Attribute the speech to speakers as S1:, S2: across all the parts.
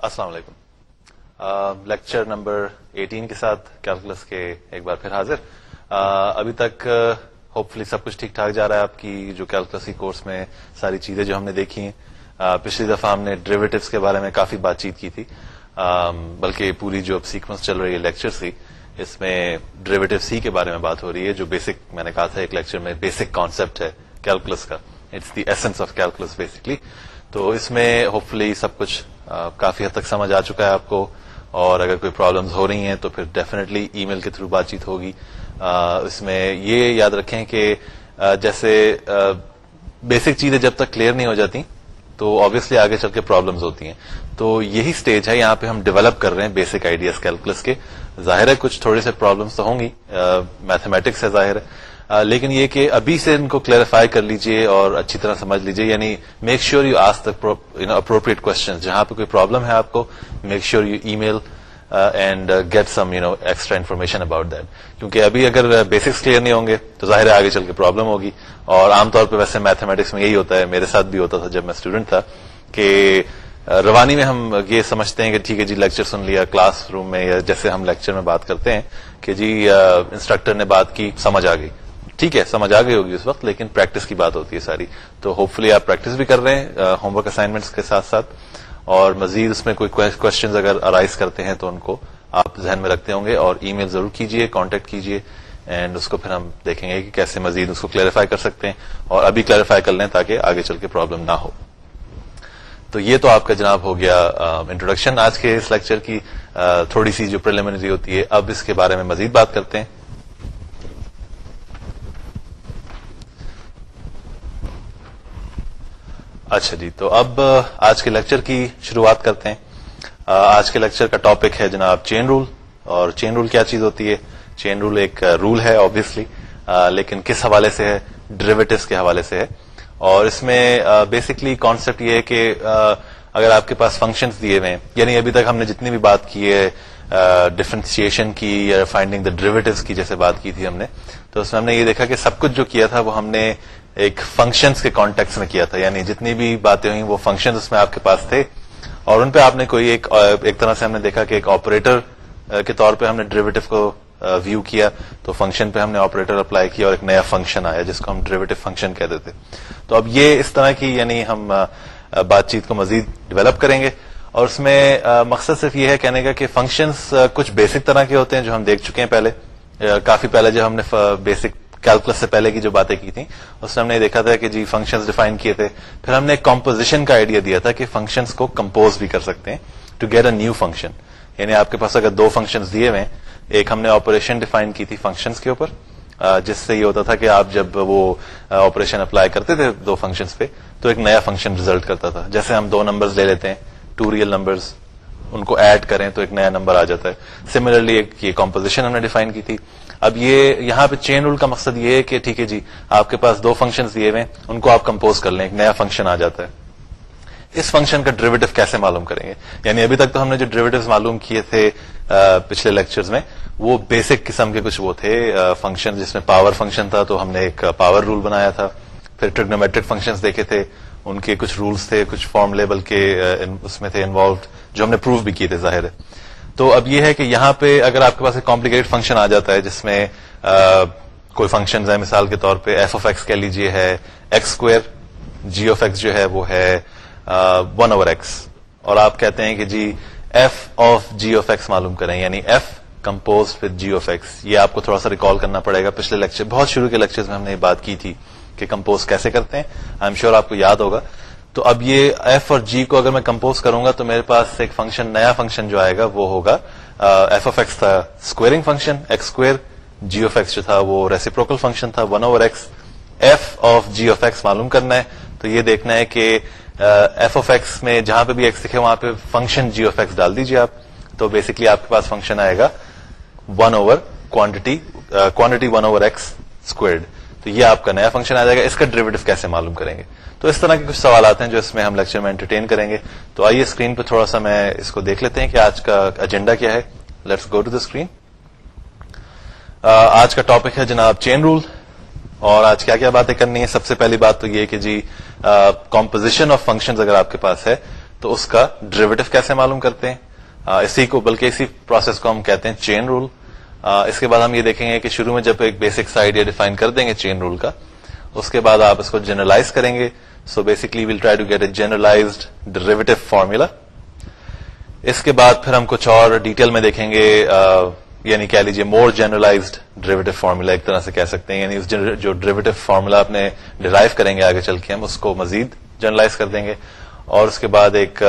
S1: السلام علیکم۔ Lecture number eighteen کے ساتھ کیلکولس کے ایک بار پھر حاضر۔ ابھی تک ہوپ فلی سب کچھ ٹھیک ٹھاک جا رہا ہے آپ کی، جو کیلکولس کی کورس میں ساری چیزیں جو ہم نے دیکھی ہیں۔ پچھلی دفعہ ہم نے ڈریویٹوس کے بارے میں کافی بات چیت کی تھی۔ بلکہ پوری جو اب سیکوینس چل رہی ہے لیکچر سی اس میں ڈریویٹو سی کے بارے میں بات ہو رہی ہے، جو بیسک میں نے کہا تھا ایک لیکچر میں بیسک کانسیپٹ ہے کیلکولس کا۔ It's the essence of calculus basically تو اس میں ہوپ فلی سب کچھ کافی حد تک سمجھ آ چکا ہے آپ کو اور اگر کوئی پرابلمز ہو رہی ہیں تو پھر ڈیفینیٹلی ای میل کے تھرو بات چیت ہوگی۔ اس میں یہ یاد رکھیں کہ جیسے بیسک چیزیں جب تک کلیئر نہیں ہو جاتی تو آبیسلی آگے چل کے پرابلمز ہوتی ہیں۔ تو یہی سٹیج ہے، یہاں پہ ہم ڈیولپ کر رہے ہیں بیسک آئیڈیاز کیلکولس کے۔ ظاہر ہے کچھ تھوڑے سے پرابلمس تو ہوں گی۔ میتھمیٹکس ہے ظاہر۔ ہے لیکن یہ کہ ابھی سے ان کو کلیریفائی کر لیجیے اور اچھی طرح سمجھ لیجیے یعنی میک شیور یو آس تک اپروپریٹ کوشچن جہاں پہ کوئی پرابلم ہے آپ کو make sure you email and get some you know extra information about that کیونکہ ابھی اگر بیسکس کلیئر نہیں ہوں گے تو ظاہر ہے آگے چل کے پرابلم ہوگی۔ اور عام طور پہ ویسے میتھمیٹکس میں یہی ہوتا ہے، میرے ساتھ بھی ہوتا تھا جب میں اسٹوڈنٹ تھا، کہ روانی میں ہم یہ سمجھتے ہیں کہ ٹھیک ہے جی لیکچر سن لیا کلاس روم میں یا جیسے ہم لیکچر میں بات کرتے ہیں کہ جی انسٹرکٹر نے بات کی، سمجھ آ گئی۔ ٹھیک ہے، سمجھ آ گئی ہوگی اس وقت، لیکن پریکٹس کی بات ہوتی ہے ساری۔ تو ہوپ فلی آپ پریکٹس بھی کر رہے ہیں ہوم ورک اسائنمنٹس کے ساتھ ساتھ۔ اور مزید اس میں کوئی کوشچن اگر ارائز کرتے ہیں تو ان کو آپ ذہن میں رکھتے ہوں گے۔ اور ای میل ضرور کیجیے کانٹیکٹ کیجیے اینڈ اس کو پھر ہم دیکھیں گے کہ کیسے مزید اس کو کلیریفائی کر سکتے ہیں۔ اور ابھی کلیریفائی کر لیں تاکہ آگے چل کے پرابلم نہ ہو۔ تو یہ تو آپ کا جناب ہو گیا انٹروڈکشن آج کے اس لیکچر کی تھوڑی سی جو پرلیمنری ہوتی ہے، اب اس کے بارے میں مزید بات کرتے ہیں۔ اچھا جی تو اب آج کے لیکچر کی شروعات کرتے ہیں۔ آج کے لیکچر کا ٹاپک ہے جناب چین رول اور چین رول کیا چیز ہوتی ہے؟ چین رول ایک رول ہے آبیسلی لیکن کس حوالے سے ہے؟ ڈریویٹوس کے حوالے سے ہے۔ اور اس میں بیسکلی کانسیپٹ یہ ہے کہ اگر آپ کے پاس فنکشنز دیے ہوئے ہیں یعنی ابھی تک ہم نے جتنی بھی بات کی ہے ڈفرینسیشن کی یا فائنڈنگ دا ڈریویٹوز کی جیسے بات کی تھی ہم نے، تو اس میں ہم نے یہ دیکھا کہ سب کچھ جو کیا تھا وہ ہم نے ایک فنکشنز کے کانٹیکس میں کیا تھا یعنی جتنی بھی باتیں ہوئی وہ فنکشن اس میں آپ کے پاس تھے۔ اور ان پہ آپ نے کوئی ایک ایک طرح سے ہم نے دیکھا کہ ایک آپریٹر کے طور پہ ہم نے ڈریویٹو کو ویو کیا۔ تو فنکشن پہ ہم نے آپریٹر اپلائی کیا اور ایک نیا فنکشن آیا جس کو ہم ڈریویٹو فنکشن کہتے تھے۔ تو اب یہ اس طرح کی یعنی ہم بات چیت کو مزید ڈیولپ کریں گے۔ اور اس میں مقصد صرف یہ ہے کہنے کا کہ فنکشنز کچھ بیسک طرح کے ہوتے ہیں جو ہم دیکھ چکے ہیں پہلے۔ کافی پہلے جو ہم نے بیسک کیلکولس سے پہلے کی جو باتیں کی تھیں، اس میں ہم نے دیکھا تھا کہ جی فنکشنز ڈیفائن کیے تھے، پھر ہم نے ایک کمپوزیشن کا آئیڈیا دیا تھا کہ فنکشنز کو کمپوز بھی کر سکتے ہیں to get a new function یعنی آپ کے پاس اگر دو فنکشنز دیے ہوئے ایک ہم نے آپریشن ڈیفائن کی تھی فنکشنز کے اوپر جس سے یہ ہوتا تھا کہ آپ جب وہ آپریشن اپلائی کرتے تھے دو فنکشنز پہ، تو ایک نیا فنکشن ریزلٹ کرتا تھا۔ جیسے ہم دو نمبرز لے لیتے ہیں ٹو ریئل نمبرز ان کو ایڈ کریں تو ایک نیا نمبر آ جاتا ہے۔ سملرلی ایک یہ کمپوزیشن ہم نے ڈیفائن کی تھی۔ اب یہ یہاں پہ چین رول کا مقصد یہ ہے کہ ٹھیک ہے جی آپ کے پاس دو فنکشن دیے ہوئے ان کو آپ کمپوز کر لیں، ایک نیا فنکشن آ جاتا ہے۔ اس فنکشن کا ڈریویٹو کیسے معلوم کریں گے؟ یعنی ابھی تک تو ہم نے جو ڈریویٹو معلوم کیے تھے پچھلے لیکچرز میں، وہ بیسک قسم کے کچھ وہ تھے فنکشن جس میں پاور فنکشن تھا، تو ہم نے ایک پاور رول بنایا تھا۔ پھر ٹریگنومیٹرک فنکشن دیکھے تھے، ان کے کچھ رولس تھے، کچھ فارم لیبل کے اس میں تھے انوالوڈ جو ہم نے پروف بھی کیے تھے ظاہر ہے۔ تو اب یہ ہے کہ یہاں پہ اگر آپ کے پاس ایک کمپلیکیٹ فنکشن آ جاتا ہے جس میں کوئی فنکشن ہے مثال کے طور پہ ایف آف ایکس کہہ لیجیے ہے x square g of x جو ہے وہ ہے ون اوور ایکس اور آپ کہتے ہیں کہ g f of g of x معلوم کریں یعنی f compose with g of x یہ آپ کو تھوڑا سا ریکال کرنا پڑے گا پچھلے لیکچر بہت شروع کے لیکچر میں ہم نے یہ بات کی تھی کہ کمپوز کیسے کرتے ہیں. آئی ایم شیور آپ کو یاد ہوگا۔ تو اب یہ ایف اور جی کو اگر میں کمپوز کروں گا تو میرے پاس ایک فنکشن نیا فنکشن جو آئے گا، وہ ہوگا ایف آف ایکس تھا squaring function x square g of x جو تھا وہ ریسیپروکل فنکشن تھا one over x f of g of x معلوم کرنا ہے۔ تو یہ دیکھنا ہے کہ ایف آف ایکس میں جہاں پہ بھی ایکس دکھے، وہاں پہ فنکشن جی آف ایکس ڈال دیجیے آپ۔ تو بیسکلی آپ کے پاس فنکشن آئے گا one over quantity quantity one over x squared تو یہ آپ کا نیا فنکشن آ جائے گا۔ اس کا ڈریویٹو کیسے معلوم کریں گے؟ تو اس طرح کے کچھ سوالات ہیں جو اس میں ہم لیکچر میں انٹرٹین کریں گے۔ تو آئیے اسکرین پہ تھوڑا سا میں اس کو دیکھ لیتے ہیں کہ آج کا ایجنڈا کیا ہے۔ Let's go to the screen آج کا ٹاپک ہے جناب چین رول اور آج کیا کیا باتیں کرنی ہے سب سے پہلی بات تو یہ کہ جی کمپوزیشن آف فنکشن اگر آپ کے پاس ہے، تو اس کا ڈریویٹو کیسے معلوم کرتے ہیں؟ اسی کو، بلکہ اسی پروسیس کو ہم کہتے ہیں چین رول اس کے بعد ہم یہ دیکھیں گے کہ شروع میں جب ایک بیسک سا آئیڈیا ڈیفائن کر دیں گے چین رول کا، اس کے بعد آپ اس کو جنرلائز کریں گے۔ So basically will try to get a generalized derivative formula اس کے بعد پھر ہم کچھ اور ڈیٹیل میں دیکھیں گے یعنی کہہ لیجیے مور جنرلائزڈ ڈریویٹو فارمولا ایک طرح سے کہہ سکتے ہیں۔ یعنی جو ڈریویٹو فارمولا اپنے ڈرائیو کریں گے آگے چل کے، ہم اس کو مزید جرنلائز کر دیں گے۔ اور اس کے بعد ایک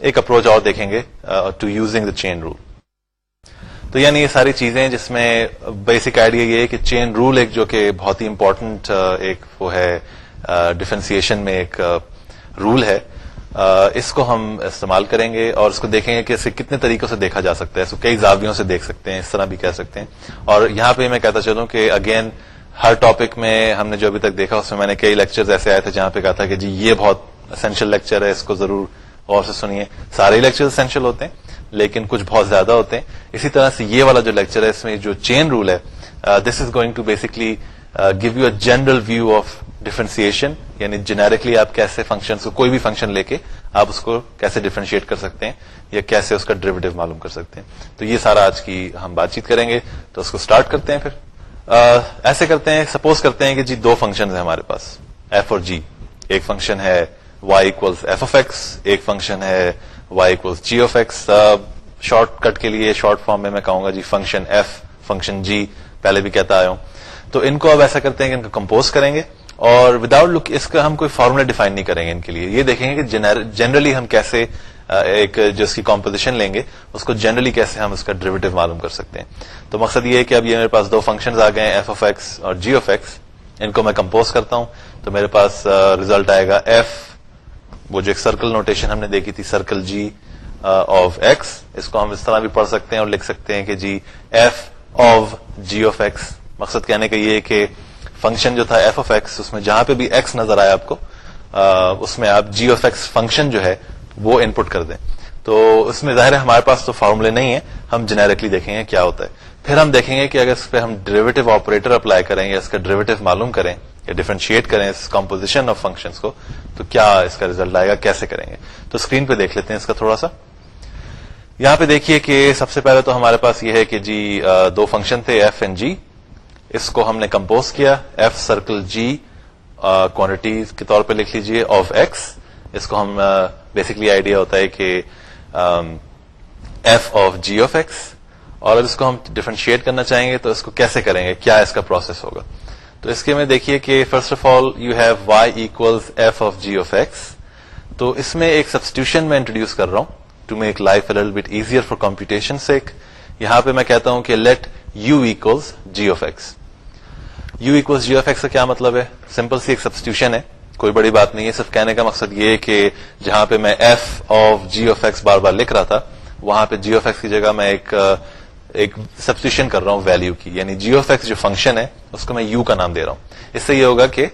S1: ایک اپروچ اور دیکھیں گے to using the chain rule تو یعنی یہ ساری چیزیں جس میں بیسک آئیڈیا یہ ہے کہ چین رول ایک جو کہ بہت ہی امپورٹنٹ ایک وہ ہے ڈفرینسیشن میں ایک رول ہے۔ اس کو ہم استعمال کریں گے اور اس کو دیکھیں گے کہ اسے کتنے طریقوں سے دیکھا جا سکتا ہے۔ اس کو کئی زاویوں سے دیکھ سکتے ہیں، اس طرح بھی کہہ سکتے ہیں۔ اور یہاں پہ میں کہتا چلوں کہ اگین ہر ٹاپک میں ہم نے جو ابھی تک دیکھا، اس میں میں نے کئی لیکچر ایسے آئے تھے جہاں پہ کہا تھا کہ جی یہ بہت اسینشیل لیکچر ہے، اس کو ضرور غور سے سنیے۔ سارے لیکچر اسینشیل ہوتے ہیں، لیکن کچھ بہت زیادہ ہوتے ہیں۔ اسی طرح سے یہ والا جو لیکچر ہے، اس میں جو چین رول ہے this is going to basically give you a general view of differentiation یعنی جنیرکلی آپ کیسے فنکشن کو، کوئی بھی فنکشن لے کے آپ اس کو کیسے ڈیفرینشیٹ کر سکتے ہیں یا کیسے اس کا ڈریویٹو معلوم کر سکتے ہیں۔ تو یہ سارا آج کی ہم بات چیت کریں گے۔ تو اس کو اسٹارٹ کرتے ہیں پھر۔ ایسے کرتے ہیں سپوز کرتے ہیں کہ جی دو فنکشن ہیں ہمارے پاس ایف اور جی ایک فنکشن ہے Y equals F of X ایک فنکشن ہے Y equals G of X shortcut کے لیے شارٹ فارم میں میں کہوں گا G function F function G پہلے بھی کہتا آیا ہوں تو ان کو اب ایسا کرتے ہیں کہ ان کو کمپوز کریں گے اور وداؤٹ لک اس کا ہم کوئی فارمولا ڈیفائن نہیں کریں گے ان کے لیے یہ دیکھیں گے کہ جنرلی ہم کیسے ایک جو اس کی کمپوزیشن لیں گے اس کو جنرلی کیسے ہم اس کا ڈریویٹو معلوم کر سکتے ہیں تو مقصد یہ ہے کہ اب یہ میرے پاس دو فنکشن آ گئے ایف آف ایکس اور جی آف ایکس ان کو میں کمپوز کرتا ہوں تو میرے پاس ریزلٹ آئے گا ایف وہ جو ایک سرکل نوٹیشن ہم نے دیکھی تھی سرکل جی آف ایکس اس کو ہم اس طرح بھی پڑھ سکتے ہیں اور لکھ سکتے ہیں کہ g f of g of x مقصد کہنے کا یہ کہ فنکشن جو تھا ایف آف ایکس اس میں جہاں پہ بھی ایکس نظر آیا آپ کو اس میں آپ جی آف ایکس فنکشن جو ہے وہ ان پٹ کر دیں۔ تو اس میں ظاہر ہے ہمارے پاس تو فارمولے نہیں ہے، ہم جنیرکلی دیکھیں گے کیا ہوتا ہے۔ پھر ہم دیکھیں گے کہ اگر اس پہ ہم ڈریویٹو آپریٹر اپلائی کریں یا اس کا ڈریویٹو معلوم کریں یا ڈیفرینشیٹ کریں اس کمپوزیشن آف فنکشن کو، تو کیا اس کا ریزلٹ آئے گا؟ کیسے کریں گے؟ تو اسکرین پہ دیکھ لیتے ہیں اس کا تھوڑا سا۔ یہاں پہ دیکھیے کہ سب سے پہلے تو ہمارے پاس یہ ہے کہ جی دو فنکشن تھے ایف اینڈ جی اس کو ہم نے کمپوز کیا۔ ایف سرکل جی کوانٹٹی کے طور پہ لکھ لیجیے آف ایکس اس کو ہم بیسکلی آئیڈیا ہوتا ہے کہ f of g of x اور اس کو ہم ڈفرینشیٹ کرنا چاہیں گے تو اس کو کیسے کریں گے؟ کیا اس کا پروسیس ہوگا؟ تو اس کے میں دیکھیے کہ first of all you have y equals f of g of x تو اس میں ایک سبسٹیوشن میں انٹروڈیوس کر رہا ہوں to make life bit easier for computation sake یہاں پہ میں کہتا ہوں کہ let u equals g of x u equal g f x کا کیا مطلب ہے؟ سمپل سی ایک سبسٹیوشن ہے. کوئی بڑی بات نہیں ہے. صرف کہنے کا مقصد یہ ہے کہ جہاں پہ میں f of g f x بار بار لکھ رہا تھا، وہاں پہ جی ایف ایکس کی جگہ میں ایک ایک سبسٹیوشن کر رہا ہوں ویلو کی یعنی جی ایف ایکس جو فنکشن ہے، اس کو میں یو کا نام دے رہا ہوں۔ اس سے یہ ہوگا کہ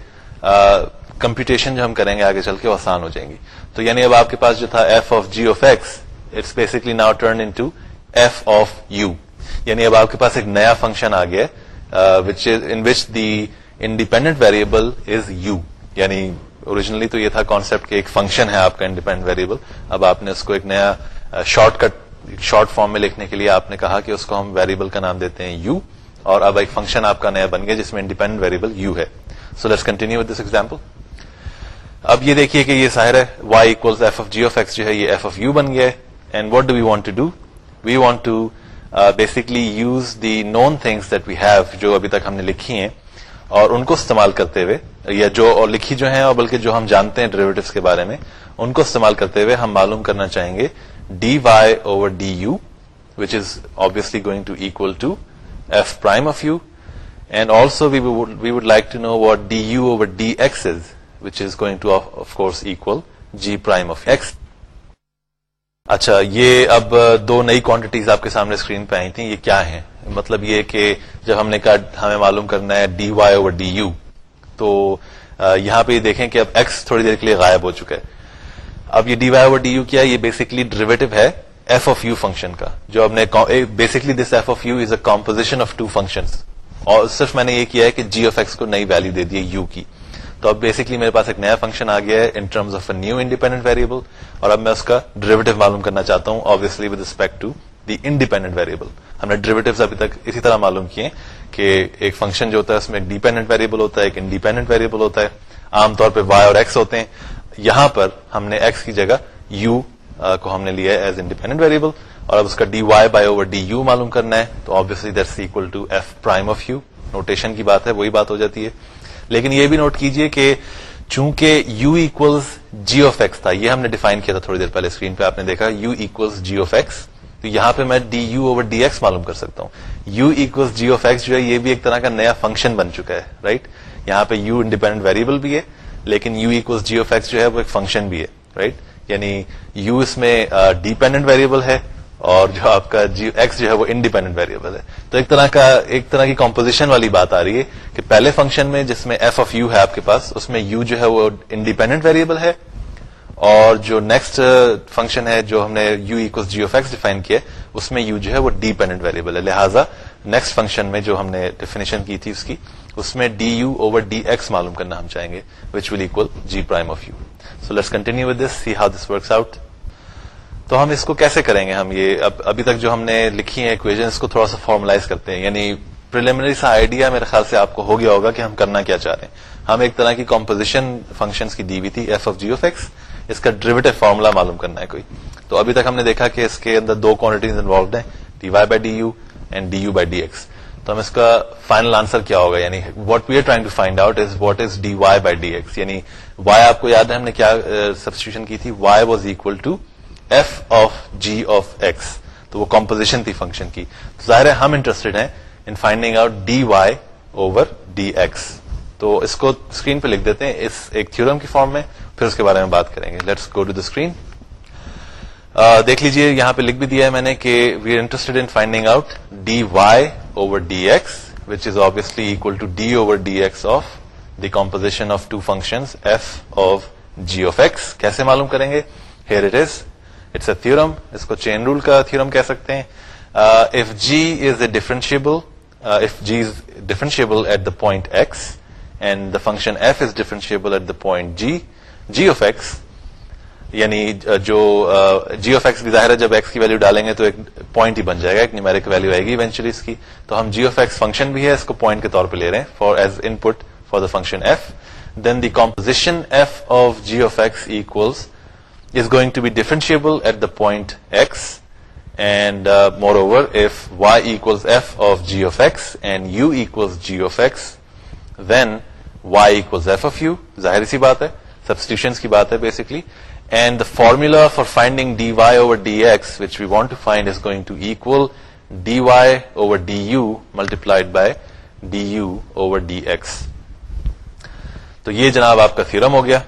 S1: کمپیوٹیشن جو ہم کریں گے آگے چل کے وہ آسان ہو جائیں گی۔ تو یعنی اب آپ کے پاس جو تھا f of g f x it's basically now turn in to f of u یعنی اب آپ کے پاس ایک نیا فنکشن آ گیا in which the independent variable is u یعنی اوریجنلی تو یہ تھا کانسپٹ کہ ایک فنکشن ہے آپ کا انڈیپینڈنٹ ویریبل اب آپ نے اس کو ایک نیا شارٹ کٹ شارٹ فارم میں لکھنے کے لیے آپ نے کہا کہ اس کو ہم ویریبل کا نام دیتے ہیں یو اور اب ایک فنکشن آپ کا نیا بن گیا جس میں انڈیپینڈنٹ ویریبل یو ہے. So let's continue this example اب یہ دیکھیے کہ یہ ظاہر ہے y equals f of g of x جو ہے یہ ایف آف یو بن گیا and what do we want to do we want to basically use the known things that we have جو ابھی تک ہم نے لکھی ہیں اور ان کو استعمال کرتے ہوئے یا جو اور لکھی جو ہیں اور بلکہ جو ہم جانتے ہیں ڈریویٹوس کے بارے میں، ان کو استعمال کرتے ہوئے ہم معلوم کرنا چاہیں گے d y over d u which is obviously going to equal to f prime of u and also we would like to know what d u over d x is which is going to of course equal g prime of x اچھا یہ اب دو نئی quantities آپ کے سامنے screen پہ آئی تھیں، یہ کیا ہیں؟ مطلب یہ کہ جب ہم نے کہا ہمیں معلوم کرنا ہے d y over d u تو یہاں پہ یہ دیکھیں کہ اب ایکس تھوڑی دیر کے لیے غائب ہو چکا ہے۔ اب یہ d y over d u کیا، یہ بیسکلی ڈریویٹو ہے ایف آف یو فنکشن کا، جو اب نے basically this f of u is a composition of two function اور صرف میں نے یہ کیا ہے کہ جی آف ایکس کو نئی ویلو دے دی یو کی. تو اب بیسکلی میرے پاس ایک نیا فنکشن آ گیا ہے in terms of a new independent variable اور اب میں اس کا ڈریویٹو معلوم کرنا چاہتا ہوں obviously with respect to the independent variable ہم نے ڈریویٹو ابھی تک اسی طرح معلوم کیے کہ ایک فنکشن جو ہوتا ہے اس میں ایک ڈیپینڈنٹ ویریبل ہوتا ہے، ایک انڈیپینڈنٹ ویریبل ہوتا ہے. عام طور پہ وائی اور ایکس ہوتے ہیں یہاں پر ہم نے ایکس کی جگہ یو کو ہم نے لیا ہے ایز انڈیپینڈنٹ ویریبل اور اب اس کا d y by over d u معلوم کرنا ہے تو obviously that's equal to f prime of u notation کی بات ہے، وہی بات ہو جاتی ہے۔ لیکن یہ بھی نوٹ کیجیے کہ چونکہ u equals g of x تھا، یہ ہم نے ڈیفائن کیا تھا تھوڑی دیر پہلے اسکرین پہ، آپ نے دیکھا u equals g of x تو یہاں پہ میں d u over d x معلوم کر سکتا ہوں۔ U equals g of x جو ہے، یہ بھی ایک طرح کا نیا فنکشن بن چکا ہے رائٹ یہاں پہ یو انڈیپینڈنٹ ویریبل بھی ہے۔ لیکن u equals g of x جو ہے وہ ایک فنکشن بھی ہے رائٹ یعنی یو اس میں ڈیپینڈنٹ ویریبل ہے اور جو آپ کا جی ایکس جو ہے وہ انڈیپینڈنٹ ویریبل ہے. تو ایک طرح کا، ایک طرح کی کمپوزیشن والی بات آ رہی ہے کہ پہلے فنکشن میں جس میں ایف آف یو ہے آپ کے پاس، اس میں یو جو ہے وہ انڈیپینڈنٹ ویریبل ہے اور جو نیکسٹ فنکشن ہے جو ہم نے u x g of x define کیا اس میں یو جو ہے وہ ڈیپینڈنٹ ویریبل ہے. لہٰذا نیکسٹ فنکشن میں جو ہم نے ڈیفینیشن کی تھی اس کی، اس میں d u over d x معلوم کرنا ہم چاہیں گے which will equal g prime of u so let's continue with this see how this works out تو ہم اس کو کیسے کریں گے ہم یہ، اب، ابھی تک جو ہم نے لکھی ہیں اکویژن اس کو تھوڑا سا فارملائز کرتے ہیں. یعنی پریلیمنری سا آئیڈیا میرے خیال سے آپ کو ہو گیا ہوگا کہ ہم کرنا کیا چاہ رہے ہیں. ہم ایک طرح کی کمپوزیشن فنکشن کی دی ہوئی تھی ایف آف جی ایکس اس کا ڈریویٹو فارمولا معلوم کرنا ہے کوئی. تو ابھی تک ہم نے دیکھا کہ اس کے اندر دو کوانٹیز انوالوڈ ہیں d y by d u and d u by d x تو ہم اس کا فائنل آنسر کیا ہوگا؟ یعنی what we are trying to find out is what is d y by d x یعنی وائی آپ کو یاد ہے ہم نے کیا سبسٹیوشن کی تھی؟ Y was equal to f of g of x تو وہ کمپوزیشن تھی فنکشن کی. تو ظاہر ہے ہم انٹرسٹڈ ہیں in finding out d y over d x تو اس کو اسکرین پہ لکھ دیتے ہیں اس ایک تھورم کی فارم میں، پھر اس کے بارے میں بات کریں گے. Let's go to the screen دیکھ لیجیے یہاں پہ لکھ بھی دیا ہے میں نے کہ we are interested in finding out d y over d x which is obviously equal to d over d x of the composition of two function f of g of x کیسے معلوم کریں گے؟ Here it is it's a theorem اس کو chain rule کا theorem کہہ سکتے ہیں. If g is a differentiable if g is differentiable at the point x and the function f is differentiable at the point g g of x یعنی جو جی of x کی ظاہر ہے، جب ایکس کی ویلو ڈالیں گے تو ایک پوائنٹ ہی بن جائے گا، ایک نیمیرک ویلو آئے گی ایونچولی اس کی۔ تو ہم جی آف ایکس فنکشن بھی ہے، اس کو پوائنٹ کے طور پہ لے رہے ہیں for as input for the function f then the composition f of g of x is going to be differentiable at the point x and moreover f y equals f of g of x and u equals g of x then y equals f of u ظاہر سی بات ہے substitution کی بات ہے basically and the formula for finding d y over d x which we want to find is going to equal d y over d u multiplied by d u over d x تو یہ جناب آپ کا theorem ہو گیا.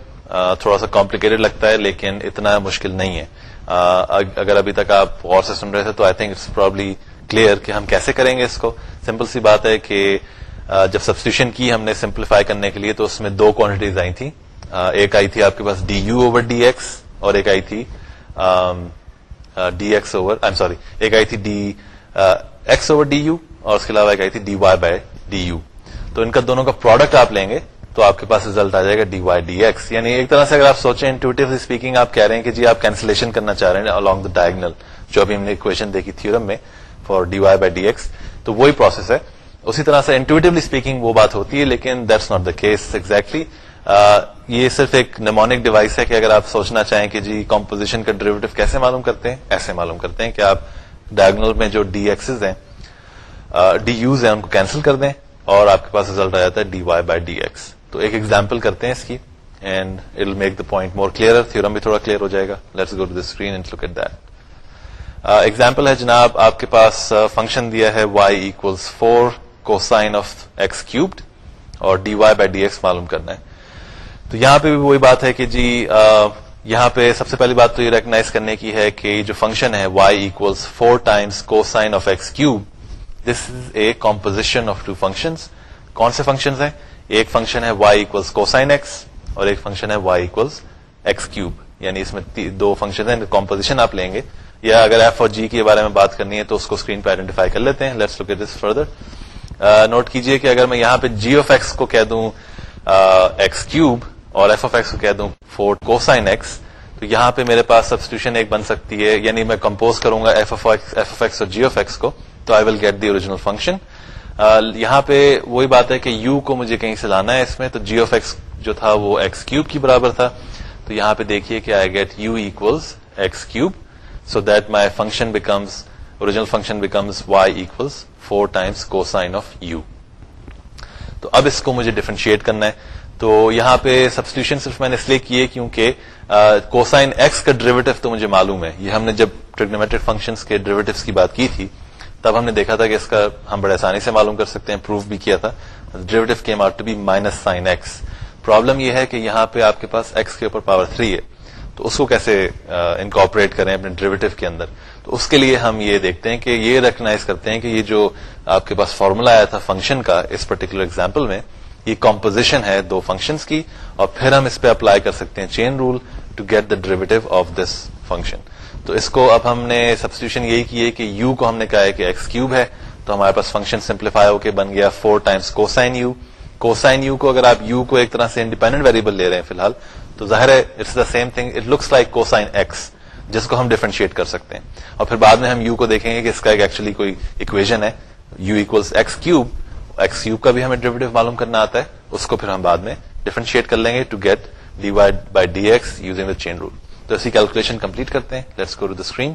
S1: تھوڑا سا complicated لگتا ہے، لیکن اتنا مشکل نہیں ہے. اگر ابھی تک آپ غور سے سن رہے تھے، تو I think it's probably clear کہ ہم کیسے کریں گے اس کو. سمپل سی بات ہے کہ جب سبسٹیوشن کی ہم نے سمپلیفائی کرنے کے لیے، تو اس میں دو کوانٹٹیز آئی تھیں. ایک آئی تھی آپ کے پاس d u over d x اور ایک آئی تھی d x over I sorry, ایک آئی تھی d x over d u اور اس کے علاوہ ایک آئی تھی d y by d u. تو ان کا دونوں کا پروڈکٹ آپ لیں گے تو آپ کے پاس ریزلٹ آ جائے گا ڈی وائی ڈی ایکس۔ یعنی ایک طرح سے اگر آپ سوچیں انٹوٹیولی اسپیکنگ آپ کہہ رہے ہیں کہ جی آپ کینسلیشن کرنا چاہ رہے ہیں الانگ دا ڈائگنل جو ابھی ہم نے کوشچن دیکھی تھیورم میں for d y by d x, تو وہی پروسیس ہے۔ اسی طرح سے انٹویٹولی اسپیکنگ وہ بات ہوتی ہے، لیکن that's not the case exactly یہ صرف ایک نیمونک ڈیوائس ہے کہ اگر آپ سوچنا چاہیں کہ جی کمپوزیشن کا ڈریویٹو کیسے معلوم کرتے ہیں، ایسے معلوم کرتے ہیں کہ آپ ڈائگنل میں جو ڈی ایکسز ہیں ڈی یوز ہیں، ان کو کینسل کر دیں اور آپ کے پاس ریزلٹ آ جاتا ہے d y by d x تو ایک ایگزامپل کرتے ہیں اس کی and it will make the point more clear theorem بھی تھوڑا کلیئر ہو جائے گا. Let's go to the screen and look at that example ہے جناب، آپ کے پاس فنکشن دیا ہے y equals four cosine of x cubed اور d y by d x معلوم کرنا ہے. تو یہاں پہ بھی وہی بات ہے کہ جی یہاں پہ سب سے پہلی بات تو یہ ریکگنائز کرنے کی ہے کہ جو فنکشن ہے y equals four times cosine of x cube this is a composition of two function کون سے فنکشن ہیں؟ ایک فنکشن ہے Y equals cosine x اور ایک فنکشن ہے وائی اکولس ایکس کیوب یعنی اس میں دو فنکشن ہیں کمپوزیشن آپ لیں گے. یا اگر ایف اور جی کے بارے میں بات کرنی ہے تو اس کو اسکرین پہ آئیڈینٹیفائی کر لیتے ہیں. Let's look this further note کیجیے کہ اگر میں یہاں پہ جی آف ایکس کو کہہ دوں ایکس کیوب اور ایف آف ایکس کو کہہ دوں فور کوسائن ایکس تو یہاں پہ میرے پاس سبسٹیوشن ایک بن سکتی ہے یعنی میں کمپوز کروں گا ایف ایف اف ایکس اور جی آف ایکس کو، تو I will get the original function یہاں پہ وہی بات ہے کہ یو کو مجھے کہیں سے لانا ہے اس میں، تو جی آف ایکس جو تھا وہ ایکس کیوب کی برابر تھا۔ تو یہاں پہ دیکھیے کہ I get u equals x cube so that my function becomes original function becomes y equals four times cosine of u تو اب اس کو مجھے ڈیفرنشیٹ کرنا ہے۔ تو یہاں پہ سبسٹیوشن صرف میں نے اس لیے کیے کیونکہ کوسائن ایکس کا ڈریویٹو تو مجھے معلوم ہے۔ یہ ہم نے جب ٹریگنومیٹرک فنکشن کے ڈریویٹو کی بات کی تھی، تب ہم نے دیکھا تھا کہ اس کا ہم بڑے آسانی سے معلوم کر سکتے ہیں پروف بھی کیا تھا۔ Derivative came out to be minus sine x problem یہ ہے کہ یہاں پہ آپ کے پاس ایکس کے اوپر پاور تھری ہے۔ تو اس کو کیسے انکارپوریٹ کریں اپنے ڈریویٹو کے اندر؟ تو اس کے لیے ہم یہ دیکھتے ہیں کہ یہ ریکگنائز کرتے ہیں کہ یہ جو آپ کے پاس فارمولا آیا تھا فنکشن کا، اس پرٹیکولر اگزامپل میں یہ کمپوزیشن ہے دو فنکشنز کی، اور پھر ہم اس پہ اپلائی کر سکتے ہیں chain rule to get the derivative of this function تو اس کو اب ہم نے سبسٹیوشن یہی کی ہے کہ یو کو ہم نے کہا ہے کہ ایکس کیوب ہے، تو ہمارے پاس فنکشن سمپلیفائی ہو کے بن گیا four times cosine u cosine u کو اگر آپ یو کو ایک طرح سے انڈیپینڈنٹ ویریبل لے رہے ہیں فی الحال، تو ظاہر ہے it's the same thing it looks like cosine x جس کو ہم ڈیفرنشیٹ کر سکتے ہیں۔ اور پھر بعد میں ہم یو کو دیکھیں گے کہ اس کا ایک ایکچولی کوئی اکویژن ہے u equals x cube x cube کا بھی ہمیں ڈیریویٹو معلوم کرنا آتا ہے، اس کو پھر ہم بعد میں ڈیفرنشیٹ کر لیں گے to get d y by d x using the chain rule تو اسی کیلکولیشن کمپلیٹ کرتے ہیں. Let's go to the screen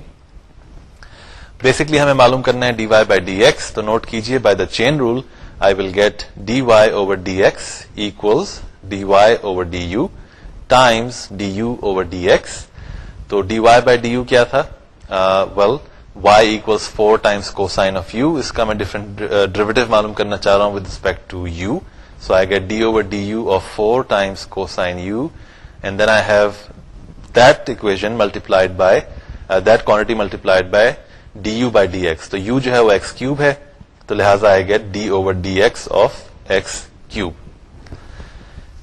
S1: basically ہمیں معلوم کرنا ہے d y by d x تو نوٹ کیجیے by the chain rule I will get d y over d x equals d y over d u times d u over d x تو d y by d u کیا تھا؟ Well y equals four times cosine of u اس کا میں different derivative معلوم کرنا چاہ رہا ہوں with respect to u so I get d over d u of four times cosine u and then I have that equation multiplied by that quantity multiplied by d u by d x تو u جو ہے وہ x cube ہے. تو لہٰذا I get d over d x of x cube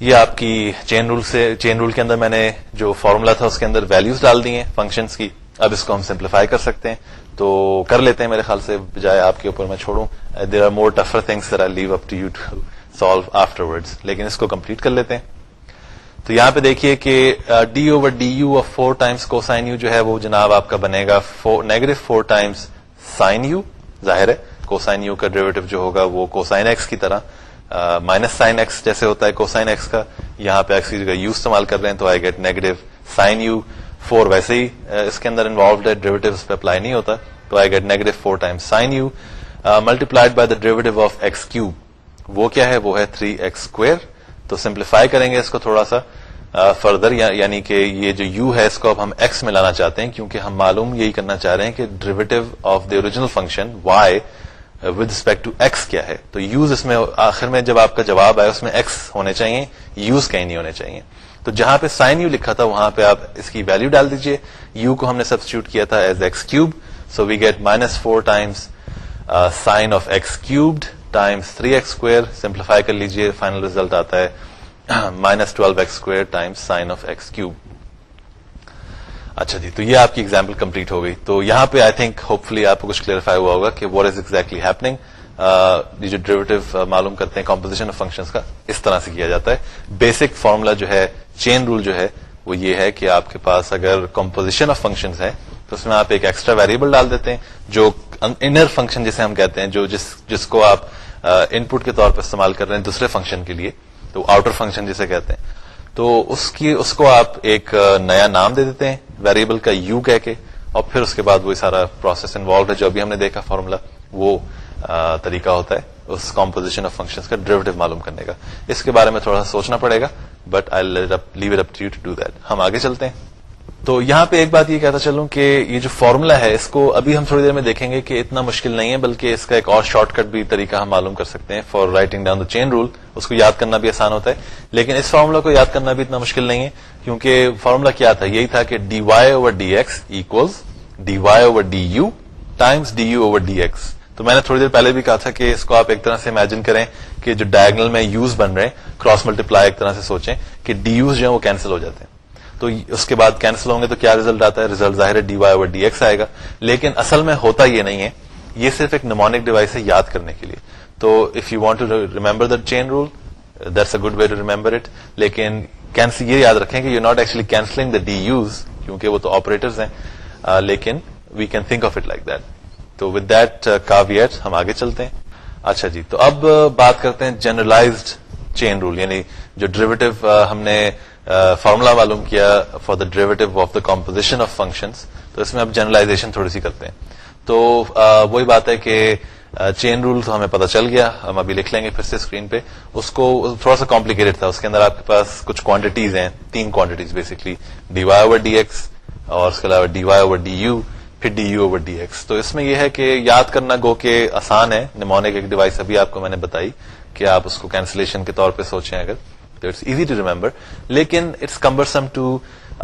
S1: یہ آپ کی چین رول سے چین رول کے اندر میں نے جو فارمولا تھا اس کے اندر ویلوز ڈال دی ہیں فنکشنس کی. اب اس کو ہم سمپلیفائی کر سکتے ہیں. تو کر لیتے ہیں میرے خیال سے، بجائے آپ کے اوپر میں چھوڑوں۔ There are more tougher things leave up to you to solve afterward لیکن اس کو کمپلیٹ کر لیتے ہیں۔ تو یہاں پہ دیکھیے کہ d over d u of four times cosine u جو ہے، وہ جناب آپ کا بنے گا negative four times sine u ظاہر ہے۔ کو سائن یو کا ڈریویٹو جو ہوگا، وہ کو سائن ایکس کی طرح مائنس سائن ایکس جیسے ہوتا ہے کو سائن ایکس کا۔ یہاں پہ ایکس کی جگہ یو استعمال کر رہے ہیں تو I get negative sine u four ویسے ہی اس کے اندر انوالوڈ ہے ڈریویٹو اس پہ اپلائی نہیں ہوتا، تو I get negative four time sine u multiplied by the derivative of x cube وہ کیا ہے؟ وہ ہے تھری ایکس اسکوئر تو سمپلیفائی کریں گے اس کو تھوڑا سا فردر یعنی کہ یہ جو یو ہے، اس کو اب ہم ایکس میں لانا چاہتے ہیں، کیونکہ ہم معلوم یہی کرنا چاہ رہے ہیں کہ derivative of the original function y with respect to x کیا ہے؟ تو یوز اس میں آخر میں جب آپ کا جواب آئے، اس میں ایکس ہونے چاہیے یوز کہیں نہیں ہونے چاہیے تو جہاں پہ سائن یو لکھا تھا وہاں پہ آپ اس کی ویلو ڈال دیجیے یو کو ہم نے سبسٹیوٹ کیا تھا as x cube so we get minus four times sine of x cubed times three x square simplify کر لیجیے فائنل ریزلٹ آتا ہے minus twelve x square times sine of x cube اچھا جی تو یہ آپ کی ایگزامپل کمپلیٹ ہو گئی۔ تو یہاں پہ آئی تھنک ہوپ فلی آپ کو کچھ کلیئرفائی ہوا ہوگا کہ واٹ از ایگزیکٹلی ہیپنگ جو ڈریویٹو معلوم کرتے ہیں کمپوزیشن آف فنکشن کا، اس طرح سے کیا جاتا ہے۔ بیسک فارمولا جو ہے چین رول جو ہے، وہ یہ ہے کہ آپ کے پاس اگر کمپوزیشن آف فنکشن ہے تو اس میں آپ ایک ایکسٹرا ویریبل ڈال دیتے ہیں، جو انر فنکشن جسے ہم کہتے ہیں، جو جس جس کو آپ ان پٹ کے طور پر استعمال کر رہے ہیں دوسرے فنکشن کے لیے، تو آؤٹر فنکشن جسے کہتے ہیں۔ تو اس کی، اس کو آپ ایک نیا نام دے دیتے ہیں ویریبل کا یو کہہ کے، اور پھر اس کے بعد وہ سارا پروسیس انوالو ہے، جو ابھی ہم نے دیکھا فارمولا وہ طریقہ ہوتا ہے اس کمپوزیشن آف فنکشن کا ڈریویٹو معلوم کرنے کا۔ اس کے بارے میں تھوڑا سا سوچنا پڑے گا but I leave it up to do that ہم آگے چلتے ہیں۔ تو یہاں پہ ایک بات یہ کہتا چلوں کہ یہ جو فارمولا ہے، اس کو ابھی ہم تھوڑی دیر میں دیکھیں گے کہ اتنا مشکل نہیں ہے، بلکہ اس کا ایک اور شارٹ کٹ بھی طریقہ ہم معلوم کر سکتے ہیں for writing down the chain rule اس کو یاد کرنا بھی آسان ہوتا ہے۔ لیکن اس فارمولا کو یاد کرنا بھی اتنا مشکل نہیں ہے، کیونکہ فارمولا کیا تھا؟ یہی تھا کہ d y over d x equals d y over d u times d u over d x تو میں نے تھوڑی دیر پہلے بھی کہا تھا کہ اس کو آپ ایک طرح سے امیجن کریں کہ جو ڈائگنل میں یوز بن رہے ہیں کراس ملٹیپلائی ایک طرح سے سوچیں کہ ڈی یوز جو ہے وہ کینسل ہو جاتے ہیں۔ تو اس کے بعد کینسل ہوں گے تو کیا ریزلٹ آتا ہے؟ ریزلٹ ظاہر ہے d y over d x آئے گا۔ لیکن اصل میں ہوتا یہ نہیں ہے۔ یہ صرف ایک نمونک ڈیوائس ہے یاد کرنے کے لیے۔ تو if you want to remember the chain rule that's a good way to remember it لیکن یہ یاد رکھیں کہ you not actually cancelling the d u's کیونکہ وہ تو آپریٹرز ہیں۔ لیکن we can think of it like that تو ود دیٹ کاویٹ ہم آگے چلتے ہیں۔ اچھا جی تو اب uh, بات کرتے ہیں جنرلائزڈ چین رول یعنی جو ڈریویٹو uh, ہم نے uh, فارمولا معلوم کیا for the derivative of the composition of functions تو اس میں اب جنرلائزیشن تھوڑی سی کرتے ہیں۔ تو وہی بات ہے کہ چین رول تو ہمیں پتا چل گیا، ہم ابھی لکھ لیں گے پھر سے اسکرین پہ۔ اس کو تھوڑا سا کمپلیکیٹڈ تھا، اس کے اندر آپ کے پاس کچھ کوانٹیٹیز ہیں، تین quantities basically d y over d x اور اس کے علاوہ d y over d u پھر d u over d x تو اس میں یہ ہے کہ یاد کرنا گو کہ آسان ہے. نمونک ایک ڈیوائس ابھی آپ کو میں نے بتائی کہ آپ اس کو کینسلیشن کے طور پہ سوچیں اگر. تو اٹس ایزی ٹو ریمبر لیکن it's cumbersome to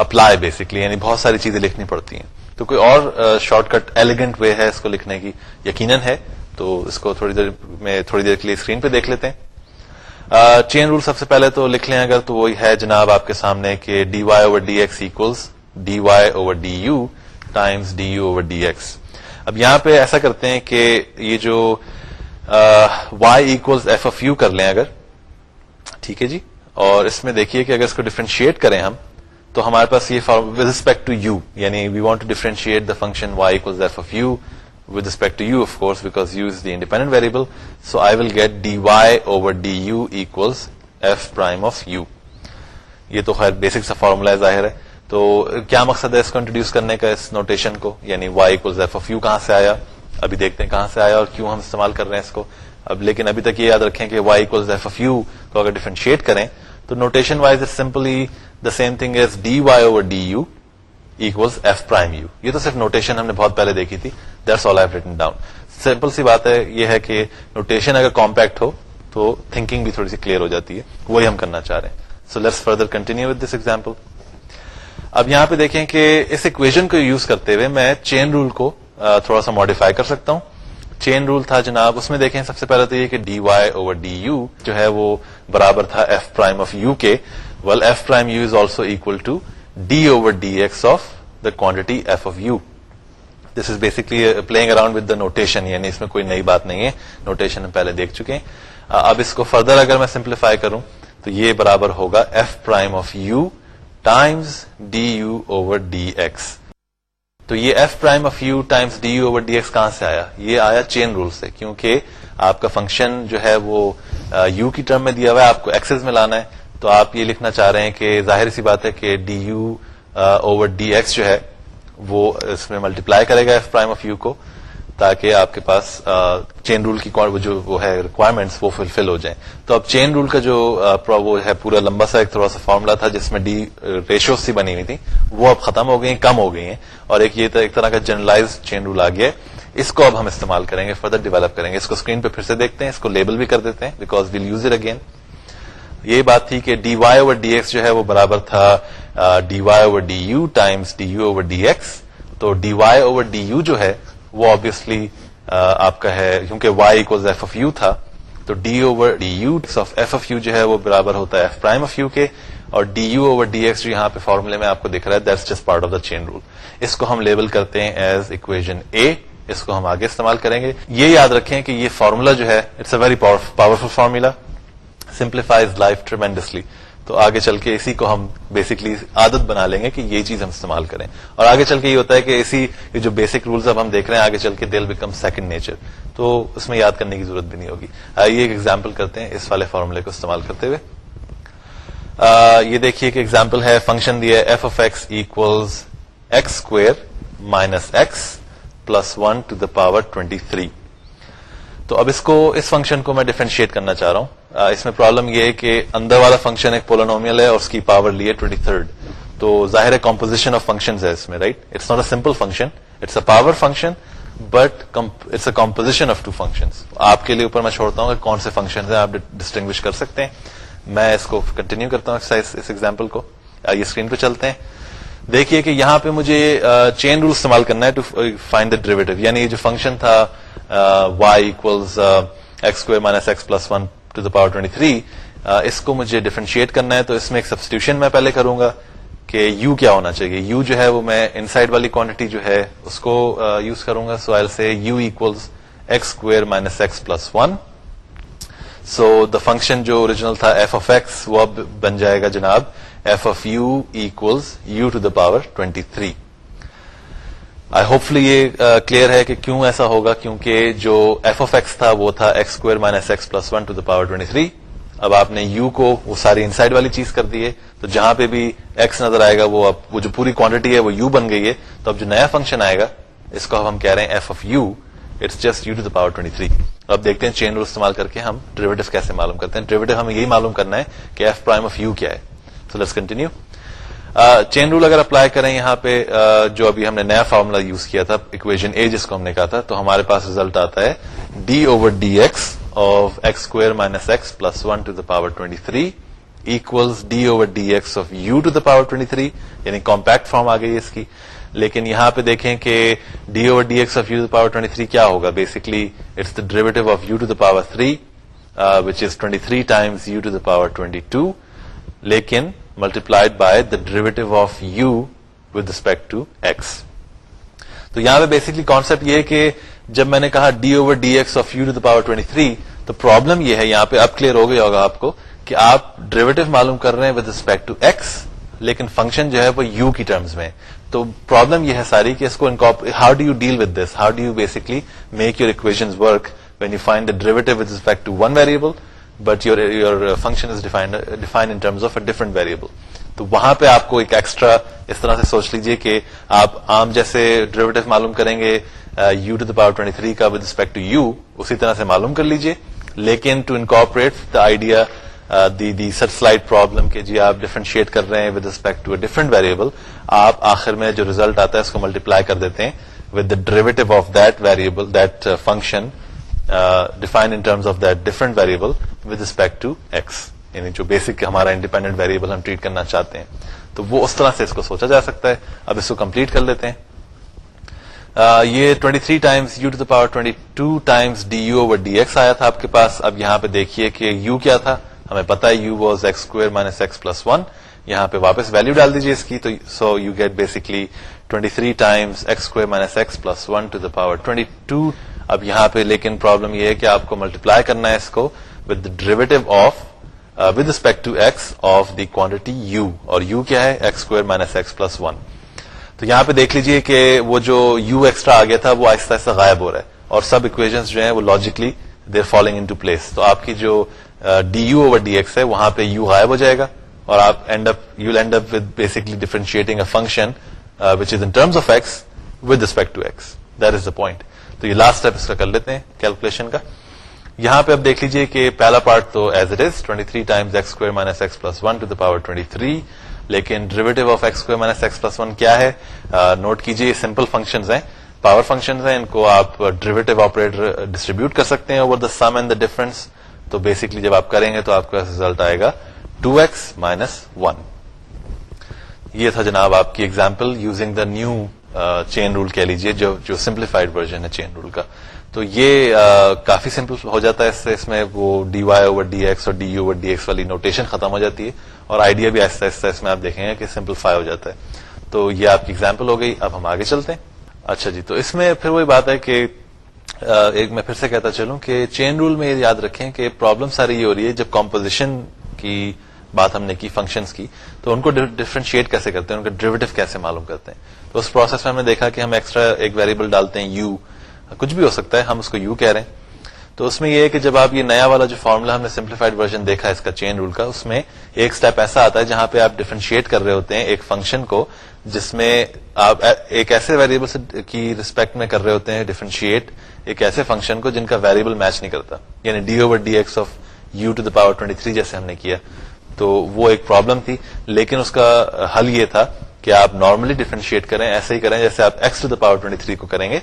S1: apply basically یعنی بہت ساری چیزیں لکھنی پڑتی ہیں. تو کوئی اور شارٹ کٹ ایلیگنٹ وے ہے اس کو لکھنے کی. یقیناً ہے. تو اس کو تھوڑی دیر میں تھوڑی دیر کے لیے اسکرین پہ دیکھ لیتے ہیں. چین رول سب سے پہلے تو لکھ لیں اگر تو وہی ہے جناب آپ کے سامنے کہ d y over d x equals d y over d u times d u over d x اب یہاں پہ ایسا کرتے ہیں کہ یہ جو y equals f of u کر لیں اگر. ٹھیک ہے جی؟ اور اس میں دیکھیے کہ اگر اس کو ڈیفرینشیٹ کریں ہم، تو ہمارے پاس یہ ود ریسپیکٹ ٹو یو یعنی we want to differentiate the function y equals f of u with respect to u of course because u is the independent variable so I will get d y over d u equals f prime of u یہ تو خیر basic سا formula ظاہر ہے۔ تو کیا مقصد ہے اس کو انٹروڈیوس کرنے کا اس نوٹیشن کو؟ یعنی وائی ایف آف یو کہاں سے آیا؟ ابھی دیکھتے ہیں کہاں سے آیا اور کیوں ہم استعمال کر رہے ہیں اس کو؟ اب لیکن ابھی تک یہ یاد رکھیں کہ وائی ایف آف یو کو اگر ڈیفرینشیٹ کریں تو notation wise is simply the same thing is d y over d u equals f prime u یہ تو صرف نوٹیشن ہم نے بہت پہلے دیکھی تھی. That's all I written down simple سی بات ہے، یہ ہے کہ نوٹیشن اگر کمپیکٹ ہو تو تھنکنگ بھی تھوڑی سی کلیئر ہو جاتی ہے. وہی ہم کرنا چاہ رہے ہیں. So let's further continue with this example اب یہاں پہ دیکھیں کہ اس اکویژن کو یوز کرتے ہوئے میں چین رول کو تھوڑا سا ماڈیفائی کر سکتا ہوں۔ چین رول تھا جناب، اس میں دیکھیں سب سے پہلے تو یہ کہ d y over d u جو ہے وہ برابر تھا ایف پرائم آف یو کے۔ Well f prime u is also equal to d over d x of the quantity f of u this is basically playing around with the notation یعنی اس میں کوئی نئی بات نہیں ہے۔ نوٹیشن ہم پہلے دیکھ چکے ہیں۔ اب اس کو فردر اگر میں سمپلیفائی کروں، تو یہ برابر ہوگا f prime of u times d u over d x تو یہ f prime of u times d u over d x کہاں سے آیا؟ یہ آیا چین رول سے، کیونکہ آپ کا فنکشن جو ہے وہ یو کی ٹرم میں دیا ہوا ہے، آپ کو ایکسز میں لانا ہے۔ تو آپ یہ لکھنا چاہ رہے ہیں کہ ظاہر سی بات ہے کہ d u over d x جو ہے وہ اس میں ملٹیپلائی کرے گا ایف پرائم آف یو کو۔ تاکہ آپ کے پاس چین رول کی جو وہ ہے ریکوائرمنٹس وہ فلفل ہو جائیں۔ تو اب چین رول کا جو وہ ہے، پورا لمبا سا ایک تھوڑا سا فارمولا تھا جس میں ڈی ریشو سی بنی ہوئی تھی۔ وہ اب ختم ہو گئی کم ہو گئی ہیں۔ اور ایک یہ ایک طرح کا جنرلائز چین رول آ گیا ہے۔ اس کو اب ہم استعمال کریں گے فردر ڈیولپ کریں گے۔ اس کو اسکرین پہ پھر سے دیکھتے ہیں، اس کو لیبل بھی کر دیتے ہیں because we'll use it again یہ بات تھی کہ d y over d x جو ہے وہ برابر تھا d y over d u times d u over d x تو d y over d u جو ہے وہ آبیسلی آپ کا ہے، کیونکہ y equals f of u تھا، تو d over d u of f of u جو ہے وہ برابر ہوتا ہے ایف پرائم آف یو کے، اور d u over d x جو یہاں پہ فارمولے میں آپ کو دکھ رہا ہے that's just part of the chain rule اس کو ہم لیبل کرتے ہیں ایز اکویژن اے اس کو ہم آگے استعمال کریں گے۔ یہ یاد رکھیں کہ یہ فارمولا جو ہے it's a very powerful formula simplifies life tremendously تو آگے چل کے اسی کو ہم بیسکلی عادت بنا لیں گے کہ یہ چیز ہم استعمال کریں۔ اور آگے چل کے یہ ہوتا ہے کہ اسی جو بیسک رولز اب ہم دیکھ رہے ہیں، آگے چل کے دل بیکم سیکنڈ نیچر تو اس میں یاد کرنے کی ضرورت بھی نہیں ہوگی۔ آئیے ایک ایگزامپل کرتے ہیں اس والے فارمولے کو استعمال کرتے ہوئے۔ یہ دیکھیے کہ ایگزامپل ہے فنکشن دیا f of x equals x square minus x plus one to the power twenty three تو اب اس کو، اس فنکشن کو میں ڈیفرینشیٹ کرنا چاہ رہا ہوں۔ اس میں پرابلم یہ ہے کہ اندر والا فنکشن ایک پولونومیل ہے اور اس کی پاور لی ہے ٹوینٹی تھرڈ تو ظاہر ہے کمپوزیشن آف فنکشن ہے اس میں right it's not a simple function it's a power function but it's a composition of two function آپ کے لیے اوپر میں چھوڑتا ہوں کہ کون سے فنکشن ہیں آپ ڈسٹنگوش کر سکتے ہیں میں اس کو کنٹینیو کرتا ہوں اس ایگزامپل کو. آئیے اسکرین پہ چلتے ہیں دیکھیے کہ یہاں پہ مجھے چین رول استعمال کرنا ہے ٹو فائنڈ دا ڈریویٹو یعنی جو فنکشن تھا y x square minus x plus one to the power twenty three اس کو مجھے ڈیفرینشیٹ کرنا ہے تو اس میں ایک سبسٹیوشن میں پہلے کروں گا کہ یو کیا ہونا چاہیے یو جو ہے وہ میں ان سائڈ والی کوانٹٹی جو ہے اس کو یوز کروں گا سو ایل سے u x square minus x plus one so the function جو اوریجنل تھا ایف آف ایکس وہ اب بن جائے گا جناب f of u equals u to the power twenty three I hopefully یہ کلیئر ہے کہ کیوں ایسا ہوگا؟ کیونکہ جو ایف آف ایکس تھا وہ تھا x square minus x plus one to the power twenty three اب آپ نے یو کو وہ ساری انسائڈ والی چیز کر دی ہے، تو جہاں پہ بھی ایکس نظر آئے گا، وہ اب وہ جو پوری کوانٹٹی ہے وہ یو بن گئی ہے۔ تو اب جو نیا فنکشن آئے گا، اس کو ہم کہہ رہے ہیں f of u it's just u to the power twenty three اب دیکھتے ہیں چین رول استعمال کر کے ہم ڈریویٹو کیسے معلوم کرتے ہیں۔ ڈریویٹو ہمیں یہی معلوم کرنا ہے کہ ایف پرائم آف یو کیا ہے۔ So let's continue chain rule اگر اپلائی کریں یہاں پہ جو ابھی ہم نے نیا فارمولا یوز کیا تھا اکویژن اے جس کو ہم نے کہا تھا، تو ہمارے پاس ریزلٹ آتا ہے d over d x of x square minus x plus one to the power twenty three equals d over d x of u to the power twenty three یعنی کمپیکٹ فارم آ گئی اس کی۔ لیکن یہاں پہ دیکھیں کہ d over d x of u power twenty three کیا ہوگا؟ Basically it's the derivative of u to the power three which is twenty three times u to the power twenty two لیکن multiplied by the derivative of u with respect to x تو یہاں پہ basically concept یہ کہ جب میں نے کہا d over d x of u to the power twenty three تو پرابلم یہ ہے، یہاں پہ اب کلیئر ہو گیا ہوگا آپ کو کہ آپ ڈریویٹو معلوم کر رہے ہیں ود ریسپیکٹ ٹو ایکس لیکن فنکشن جو ہے وہ یو کی ٹرمز میں تو پرابلم یہ ہے ساری کہ اس کو how do you deal with this how do you basically make your equations work when you find the derivative with respect to one variable but your your function is defined in terms of a different variable تو وہاں پہ آپ کو ایک extra اس طرح سے سوچ لیجیے کہ آپ عام جیسے ڈریویٹو معلوم کریں گے u to the power twenty three کا ود ریسپیکٹ ٹو یو اسی طرح سے معلوم کر لیجیے۔ لیکن to incorporate the idea the the sir problem کے جی آپ ڈیفرنشیٹ کر رہے ہیں with respect to a different variable آپ آخر میں جو ریزلٹ آتا ہے اس کو ملٹیپلائی کر دیتے ہیں with the derivative of that variable that function define in terms of that different variable with respect to x یعنی جو بیسک ہمارا انڈیپینڈنٹ ویریبل ہم ٹریٹ کرنا چاہتے ہیں. تو وہ اس طرح سے اس کو سوچا جا سکتا ہے. اب اس کو کمپلیٹ کر لیتے ہیں. Uh, یہ 23 three times u to the power 22 two times d u over d x آیا تھا آپ کے پاس. اب یہاں پہ دیکھیے کہ یو کیا تھا. ہمیں پتا ہے u was x square minus x plus one یہاں پہ واپس ویلو ڈال دیجیے اس کی. تو so you get basically 23 three times x square minus x plus one to the power 22 اب یہاں پہ لیکن پرابلم یہ ہے کہ آپ کو ملٹیپلائی کرنا ہے اس کو with derivative of with respect to x of the quantity u اور یو کیا ہے? X square minus x plus one تو یہاں پہ دیکھ لیجیے کہ وہ جو یو ایکسٹرا آ گیا تھا وہ آہستہ آہستہ غائب ہو رہا ہے اور سب اکویژ جو ہیں وہ logically they're falling into place تو آپ کی جو d u over d x ہے وہاں پہ یو غائب ہو جائے گا اور آپ end up you end up with basically differentiating a function which is in terms of x with respect to x that is the point تو یہ لاسٹ اسٹیپ اس کا کر لیتے ہیں کیلکولیشن کا. یہاں پہ اب دیکھ لیجیے کہ پہلا پارٹ تو as it is twenty three times x square minus x plus one to the power twenty three لیکن derivative of x square minus x plus one کیا ہے؟ نوٹ کیجیے سمپل فنکشن ہیں. پاور فنکشن ہیں، ان کو آپ ڈریویٹو آپریٹر ڈسٹریبیوٹ کر سکتے ہیں over the sum and the difference تو بیسکلی جب آپ کریں گے تو آپ کا ریزلٹ آئے گا ٹو ایکس مائنس ون یہ تھا جناب آپ کی example using the new chain rule کہہ لیجیے جو سمپلیفائڈ ورژن ہے چین رول کا۔ تو یہ کافی سمپل ہو جاتا ہے اس سے۔ اس میں وہ d y over d x اور d u over d x والی نوٹیشن ختم ہو جاتی ہے۔ اور آئیڈیا بھی آہستہ آہستہ اس میں آپ دیکھیں گے کہ سمپلیفائی ہو جاتا ہے۔ تو یہ آپ کی ایگزامپل ہو گئی۔ اب ہم آگے چلتے ہیں۔ اچھا جی تو اس میں پھر وہی بات ہے کہ ایک میں پھر سے کہتا چلوں کہ چین رول میں یہ یاد رکھیں کہ پرابلم ساری یہ ہو رہی ہے، جب کمپوزیشن کی بات ہم نے کی فنکشنس کی، تو ان کو ڈفرینشیٹ کیسے کرتے ہیں؟ ان کا ڈریویٹو کیسے معلوم کرتے ہیں؟ تو اس پروسیس میں ہم نے دیکھا کہ ہم ایکسٹرا ایک ویریبل ڈالتے ہیں یو کچھ بھی ہو سکتا ہے، ہم اس کو یو کہہ رہے ہیں۔ تو اس میں یہ ہے کہ جب آپ یہ نیا والا جو فارمولا ہم نے سمپلیفائڈ ورژن دیکھا اس کا چین رول کا، اس میں ایک اسٹیپ ایسا آتا ہے جہاں پہ آپ ڈیفرنشیٹ کر رہے ہوتے ہیں ایک فنکشن کو، جس میں آپ ایک ایسے ویریبل کی ریسپیکٹ میں کر رہے ہوتے ہیں ڈیفرنشیٹ ایک ایسے فنکشن کو جن کا ویریبل میچ نہیں کرتا۔ یعنی d over d x of u to the power twenty three جیسے ہم نے کیا۔ تو وہ ایک پرابلم تھی، لیکن اس کا حل یہ تھا کہ آپ نارملی ڈیفرنشیٹ کریں، ایسے ہی کریں جیسے آپ x to the power twenty three کو کریں گے،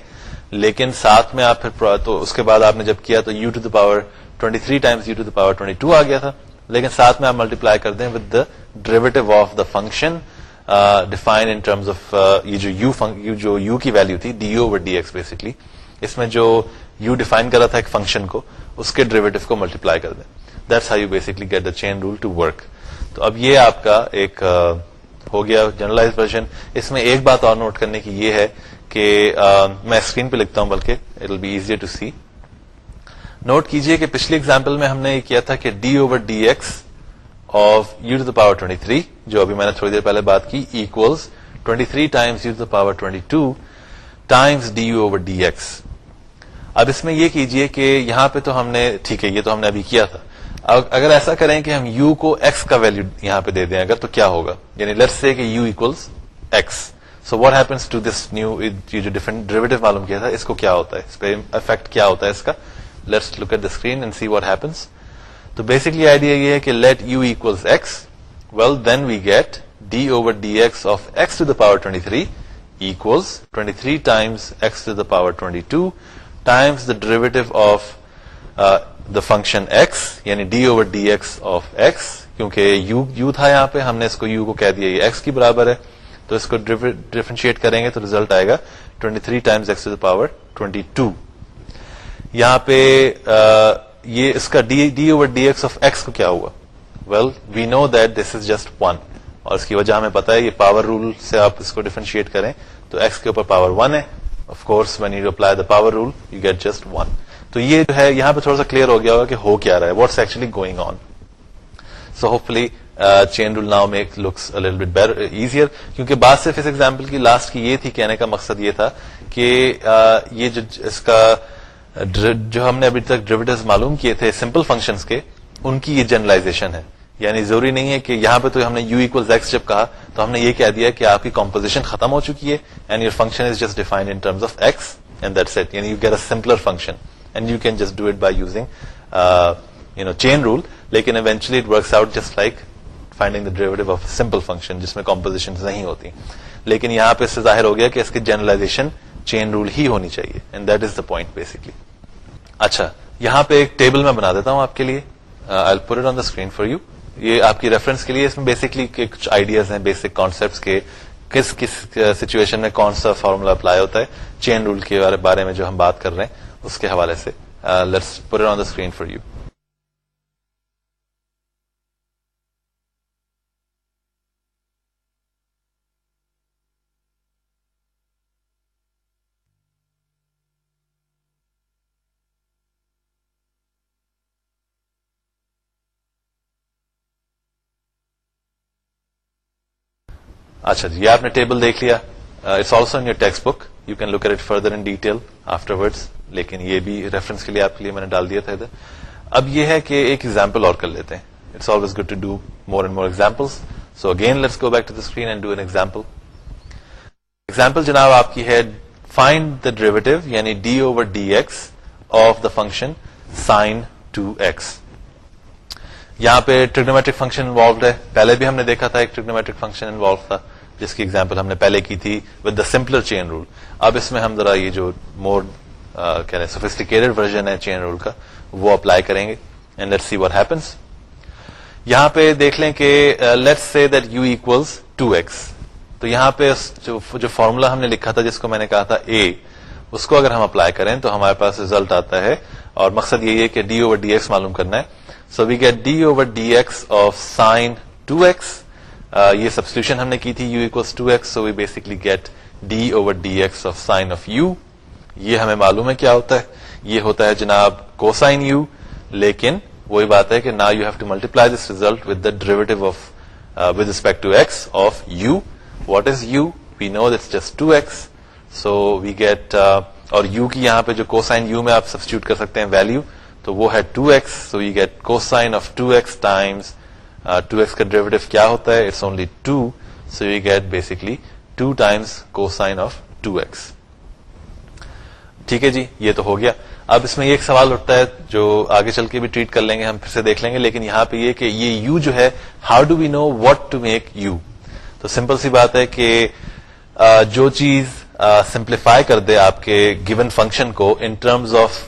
S1: لیکن ساتھ میں آپ پھر تو اس کے بعد آپ نے جب کیا تو u to the power twenty three times u to the power twenty two آ گیا تھا۔ لیکن ساتھ میں آپ ملٹیپلائی کر دیں with the derivative of the function define in terms of یہ جو یو یو جو یو کی ویلو تھی d over d x basically اس میں جو یو ڈیفائن کر رہا تھا ایک فنکشن کو، اس کے ڈریویٹو کو ملٹیپلائی کر دیں۔ That's how you basically get the chain rule to work تو اب یہ آپ کا ایک ہو گیا جنرلائز ورژن اس میں ایک بات اور نوٹ کرنے کی یہ ہے کہ میں اسکرین پہ لکھتا ہوں بلکہ it will be easier to see note کیجیے کہ پچھلی اگزامپل میں ہم نے یہ کیا تھا کہ d over d x of u to the power 23 جو ابھی میں نے تھوڑی دیر پہلے بات کی equals 23 three times u to the power 22 times d u over d x اب اس میں یہ کیجیے کہ یہاں پہ تو ہم نے، ٹھیک ہے، یہ تو ہم نے ابھی کیا تھا۔ اگر ایسا کریں کہ ہم یو کو ایکس کا ویلو یہاں پہ دے دیں اگر تو کیا ہوگا؟ یعنی لیٹ سے کہ u equals x so what happens to this new جو ڈفرنٹ ڈریویٹو معلوم کیا تھا اس کو کیا ہوتا ہے؟ اس پہ افیکٹ کیا ہوتا ہے اس کا؟ Let's look at the screen and see what happens تو بیسکلی آئیڈیا یہ ہے کہ let u equals x well then we get d over d x of x to the power twenty three equals 23 times x to the power 22 times the derivative of uh, the function x یعنی d over dx of x کیونکہ u u تھا یہاں پہ، ہم نے اس کو u کو کہہ دیا، یہ x کی برابر ہے۔ تو اس کو ڈیفرنشیٹ کریں گے تو ریزلٹ آئے گا 23 ٹائمز ایکس پاور 22 یہاں پہ یہ اس کا d d over d x of x کو کیا ہوا؟ Well we know that this is just one اور اس کی وجہ ہمیں پتا ہے، یہ پاور رول سے آپ اس کو ڈیفرنشیٹ کریں۔ تو ایکس کے اوپر پاور ون ہے۔ Of course when you apply the power rule you get just one تو یہ جو ہے، یہاں پہ تھوڑا سا کلیئر ہو گیا ہوگا کہ ہو کیا رہا ہے what's actually going on so hopefully chain rule now make looks bit easier کیونکہ بعد سے اس ایگزامپل کی لاسٹ کی یہ تھی، کہنے کا مقصد یہ تھا کہ uh, یہ جو اس کا جو ہم نے ابھی تک ڈریویٹرز معلوم کیے تھے سمپل فنکشنز کے، ان کی یہ جنرلائزیشن ہے۔ یعنی ضروری نہیں ہے کہ یہاں پہ تو ہم نے یو اکول ایکس جب کہا، تو ہم نے یہ کہہ دیا کہ آپ کی کمپوزیشن ختم ہو چکی ہے and your function is just defined in terms of x and that's it یعنی you get a simpler function and you can just do it by using you know chain rule لیکن eventually it works out just like finding the derivative of simple function جس میں composition نہیں ہوتی لیکن یہاں پہ اس سے ظاہر ہو گیا کہ اس کی جنرلائزیشن چین رول ہی ہونی چاہیے and that is the point basically اچھا یہاں پہ ایک ٹیبل میں بنا دیتا ہوں آپ کے لیے I pour on the screen for you یہ آپ کی ریفرنس کے لیے اس میں بیسکلی کچھ آئیڈیاز ہیں بیسک کانسپٹ کے کس کس سچویشن میں کون سا فارمولا اپلائی ہوتا ہے چین رول کے بارے میں جو ہم بات کر رہے ہیں اس کے حوالے سے۔ Let's pour on the screen for you اچھا جی آپ نے ٹیبل دیکھ لیا۔ It's also in your textbook you can look at further in detail afterward لیکن یہ بھی ریفرنس کے لیے آپ کے لیے میں نے ڈال دیا تھا ادھر۔ اب یہ ہے کہ ایک ایگزامپل اور کر لیتے ہیں۔ It's always good to do more and more example so again let's go back to the screen and do an example example جناب، آپ کی ہے فائنڈ دا ڈریویٹو یعنی d over d x of the function sine two x یہاں پہ trigonometric function involved ہے۔ پہلے بھی ہم نے دیکھا تھا ایک ٹریگنومیٹرک فنکشن انوالو تھا۔ جس کی ایگزامپل ہم نے پہلے کی تھی with the simpler chain rule اب اس میں ہم ذرا یہ جو مور کہہ رہے سوفیسٹیکیٹڈ ورژن ہے چین رول کا، وہ اپلائی کریں گے and let see what happens یہاں پہ دیکھ لیں کہ let say that u equals two x تو یہاں پہ جو فارمولا ہم نے لکھا تھا، جس کو میں نے کہا تھا اے اس کو اگر ہم اپلائی کریں تو ہمارے پاس ریزلٹ آتا ہے اور مقصد یہی ہے کہ ڈی اوور ڈی ایکس معلوم کرنا ہے. So we get d over d x of sine two x یہ سبسٹیوشن ہم نے کی تھی u equals two x so we basically get d over d x of sine of u یہ ہمیں معلوم ہے کیا ہوتا ہے؟ یہ ہوتا ہے جناب کو سائن یو لیکن وہی بات ہے کہ نا you have to multiply this result with the derivative of with respect to x of u what is u we know this just two x so we get اور یو کی یہاں پہ جو کو سائن یو میں آپ substitute کر سکتے ہیں ویلو تو وہ ہے two x so you get cosine of two x times two x کا ڈریویٹو کیا ہوتا ہے it's only two so you get basically two times cosine of two x ٹھیک ہے جی یہ تو ہو گیا اب اس میں یہ ایک سوال اٹھتا ہے جو آگے چل کے بھی ٹریٹ کر لیں گے ہم پھر سے دیکھ لیں گے لیکن یہاں پہ یہ کہ یہ یو جو ہے how do we know what to make u تو سمپل سی بات ہے کہ جو چیز سمپلیفائی کر دے آپ کے گیون فنکشن کو ان ٹرمز آف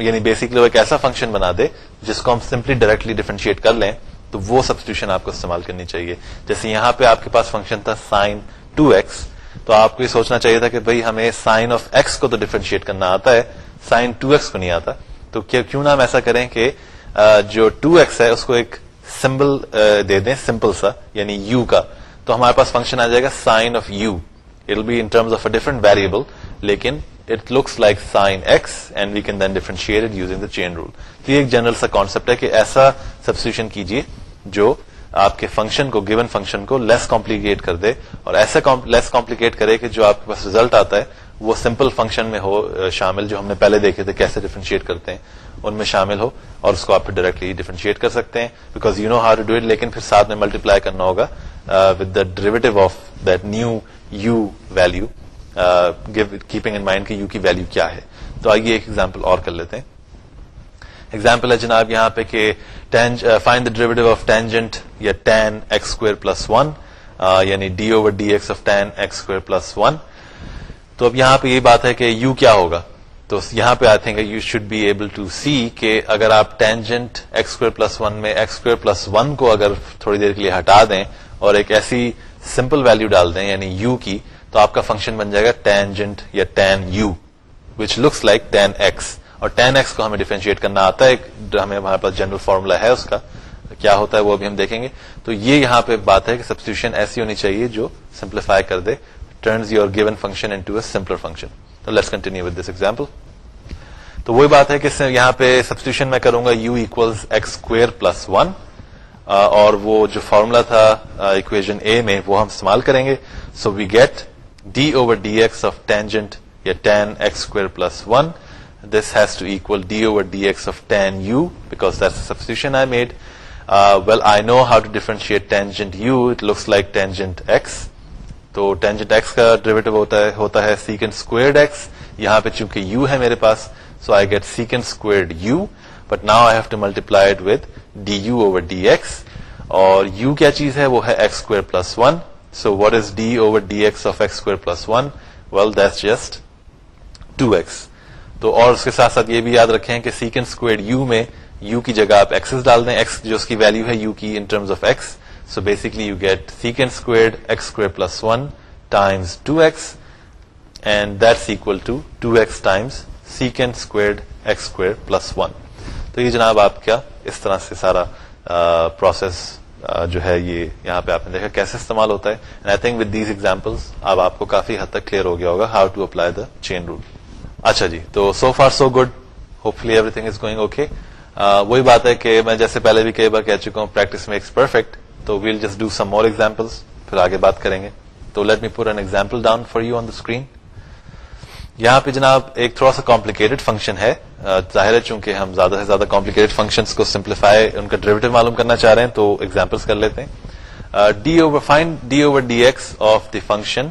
S1: یعنی بیسکلی وہ ایک ایسا فنکشن بنا دے جس کو ہم سمپلی ڈائریکٹلی ڈیفرنشیٹ کر لیں، تو وہ سبسٹیوشن آپ کو استعمال کرنی چاہیے۔ جیسے یہاں پہ آپ کے پاس فنکشن تھا سائن ٹو ایکس تو آپ کو یہ سوچنا چاہیے تھا کہ بھائی ہمیں سائن آف ایکس کو تو ڈیفرنشیٹ کرنا آتا ہے سائن ٹو ایکس کو نہیں آتا۔ تو کیوں نہ ہم ایسا کریں کہ جو ٹو ایکس ہے، اس کو ایک سمبل دے دیں سمپل سا یعنی یو کا۔ تو ہمارے پاس فنکشن آ جائے گا sine of u it be in terms of a different variable لیکن it looks like sine x and we can then differentiate using the chain rule تو یہ ایک جنرل سا کانسپٹ ہے کہ ایسا سبسٹیوشن کیجیے جو آپ کے فنکشن کو گیون فنکشن کو لیس کمپلیکیٹ کر دے اور ایسا لیس کمپلیکیٹ کرے کہ جو آپ کے پاس ریزلٹ آتا ہے وہ سمپل فنکشن میں ہو شامل جو ہم نے پہلے دیکھے تھے کیسے ڈیفرنشیٹ کرتے ہیں، ان میں شامل ہو اور اس کو آپ ڈائریکٹلی ڈیفرنشیٹ کر سکتے ہیں because you know how to do it لیکن پھر ساتھ میں ملٹیپلائی کرنا ہوگا with the derivative of that new u value keeping in mind کہ یو کی ویلو کیا ہے۔ تو آئیے ایک ایگزامپل اور کر لیتے ہیں۔ ایگزامپل ہے جناب یہاں پہ کہ find the derivative of tangent یا tan x square plus one یعنی d over d x of tan x square plus one تو اب یہاں پہ یہ بات ہے کہ یو کیا ہوگا۔ تو یہاں پہ I think you should be able to see کہ اگر آپ tangent x square plus one میں ایکس اسکوئر پلس ون کو اگر تھوڑی دیر کے لیے ہٹا دیں اور ایک ایسی سمپل ویلو ڈال دیں یعنی یو کی تو آپ کا فنکشن بن جائے گا ٹینجنٹ یا tan u which looks like tan x اور ٹین ایکس کو ہمیں ڈیفرینشیٹ کرنا آتا ہے ہمیں ہمارے پاس جنرل فارمولا ہے اس کا۔ کیا ہوتا ہے وہ ابھی ہم دیکھیں گے۔ تو یہ یہاں پہ بات ہے کہ سبسٹیوشن ایسی ہونی چاہیے جو سمپلیفائی کر دے turns your given function into a simpler function تو let's continue with this example تو وہی بات ہے کہ یہاں پہ سبسٹیوشن میں کروں گا u equal x square plus one اور وہ جو فارمولا تھا اکویژن اے میں، وہ ہم استعمال کریں گے۔ So we get d over d x of tangent یا tan x square plus one this has to equal d over d x of tan u because that substitution I made well I know how to differentiate tangent u it looks like tangent x تو tangent x کا derivative ہوتا ہے ہوتا ہے second squared x یہاں پہ چونکہ u ہے میرے پاس so I get secant squared u but now I have to multiply with d u over d x اور یو کیا چیز ہے وہ ہے x square plus one so what is d over d x of x square plus one well that's just two x تو اور اس کے ساتھ ساتھ یہ بھی یاد رکھیں کہ سیکنڈ اسکوئر یو میں یو کی جگہ آپ ایکسس ڈال دیں. ایکس جو اس کی ویلو ہے یو کی in terms of x so basically you get secant squared x square plus one times two x and that's equal to two x times secant squared x square plus one تو یہ جناب آپ کیا اس طرح سے سارا process جو ہے یہ یہاں پہ آپ نے دیکھا کیسے استعمال ہوتا ہے. I think with these examples اب آپ کو کافی حد تک کلیئر ہو گیا ہوگا how to apply the chain rule اچھا جی تو so far so good hopefully everything is going okay وہی بات ہے کہ میں جیسے پہلے بھی کئی بار کہہ چکا ہوں پریکٹس میکس پرفیکٹ تو well just do some more examples پھر آگے بات کریں گے. تو let me put an example down for you on the screen یہاں پہ جناب ایک تھوڑا سا کمپلیکیٹڈ فنکشن ہے۔ ظاہر ہے چونکہ ہم زیادہ سے زیادہ کمپلیکیٹڈ فنکشن کو سمپلیفائی ان کا ڈریویٹو معلوم کرنا چاہ رہے ہیں، تو ایگزامپلس کر لیتے ہیں۔ D over find d over d x of the function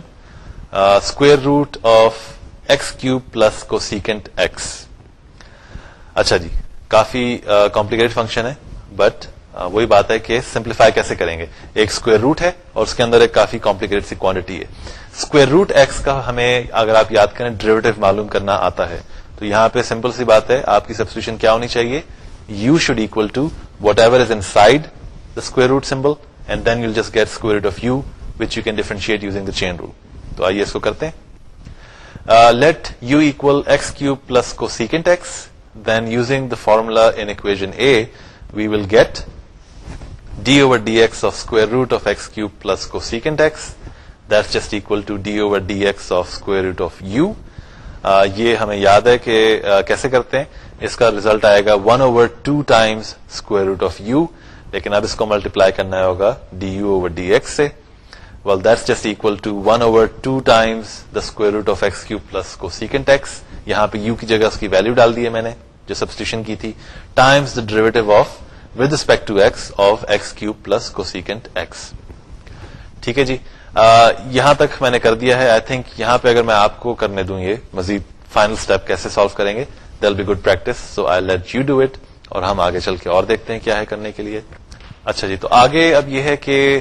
S1: square root of x cube plus cosecant x اچھا جی کافی کمپلیکیٹڈ فنکشن ہے بٹ وہی بات ہے کہ سمپلیفائی کیسے کریں گے؟ ایک اسکوئر روٹ ہے اور اس کے اندر ایک کافی کمپلیکیٹڈ سی کوانٹٹی ہے۔ اسکوئر روٹ ایکس کا ہمیں اگر آپ یاد کریں ڈریویٹو معلوم کرنا آتا ہے۔ تو یہاں پہ سمپل سی بات ہے، آپ کی سبسٹیوشن کیا ہونی چاہیے؟ U should equal to whatever is inside the square root symbol and then you just get square root of u which you can differentiate using the chain rule تو آئیے اس کو کرتے ہیں۔ Let u equal x cube plus cosecant x then using the formula in equation A we will get d over d x of square root of x cube plus cosecant x that just equal to d over d x of square root of u یہ ہمیں یاد ہے کہ کیسے کرتے ہیں اس کا result آئے گا one over two times square root of u لیکن اب اس کو ملٹیپلائی کرنا ہوگا d u over d x سے well that's just equal to 1 over 2 times the square root of x cube plus cosecant x. یہاں پہ u کی جگہ اس کی ویلو ڈال دی ہے میں نے جو سبسٹیوشن کی تھی times the derivative of with respect to x of x cube plus cosecant x ٹھیک ہے جی؟ آ, یہاں تک میں نے کر دیا ہے۔ آئی تھنک یہاں پہ اگر میں آپ کو کرنے دوں یہ مزید فائنل اسٹیپ کیسے سالو کریں گے will be good practice so I let you do it اور ہم آگے چل کے اور دیکھتے ہیں کیا ہے کرنے کے لیے۔ اچھا جی تو آگے اب یہ ہے کہ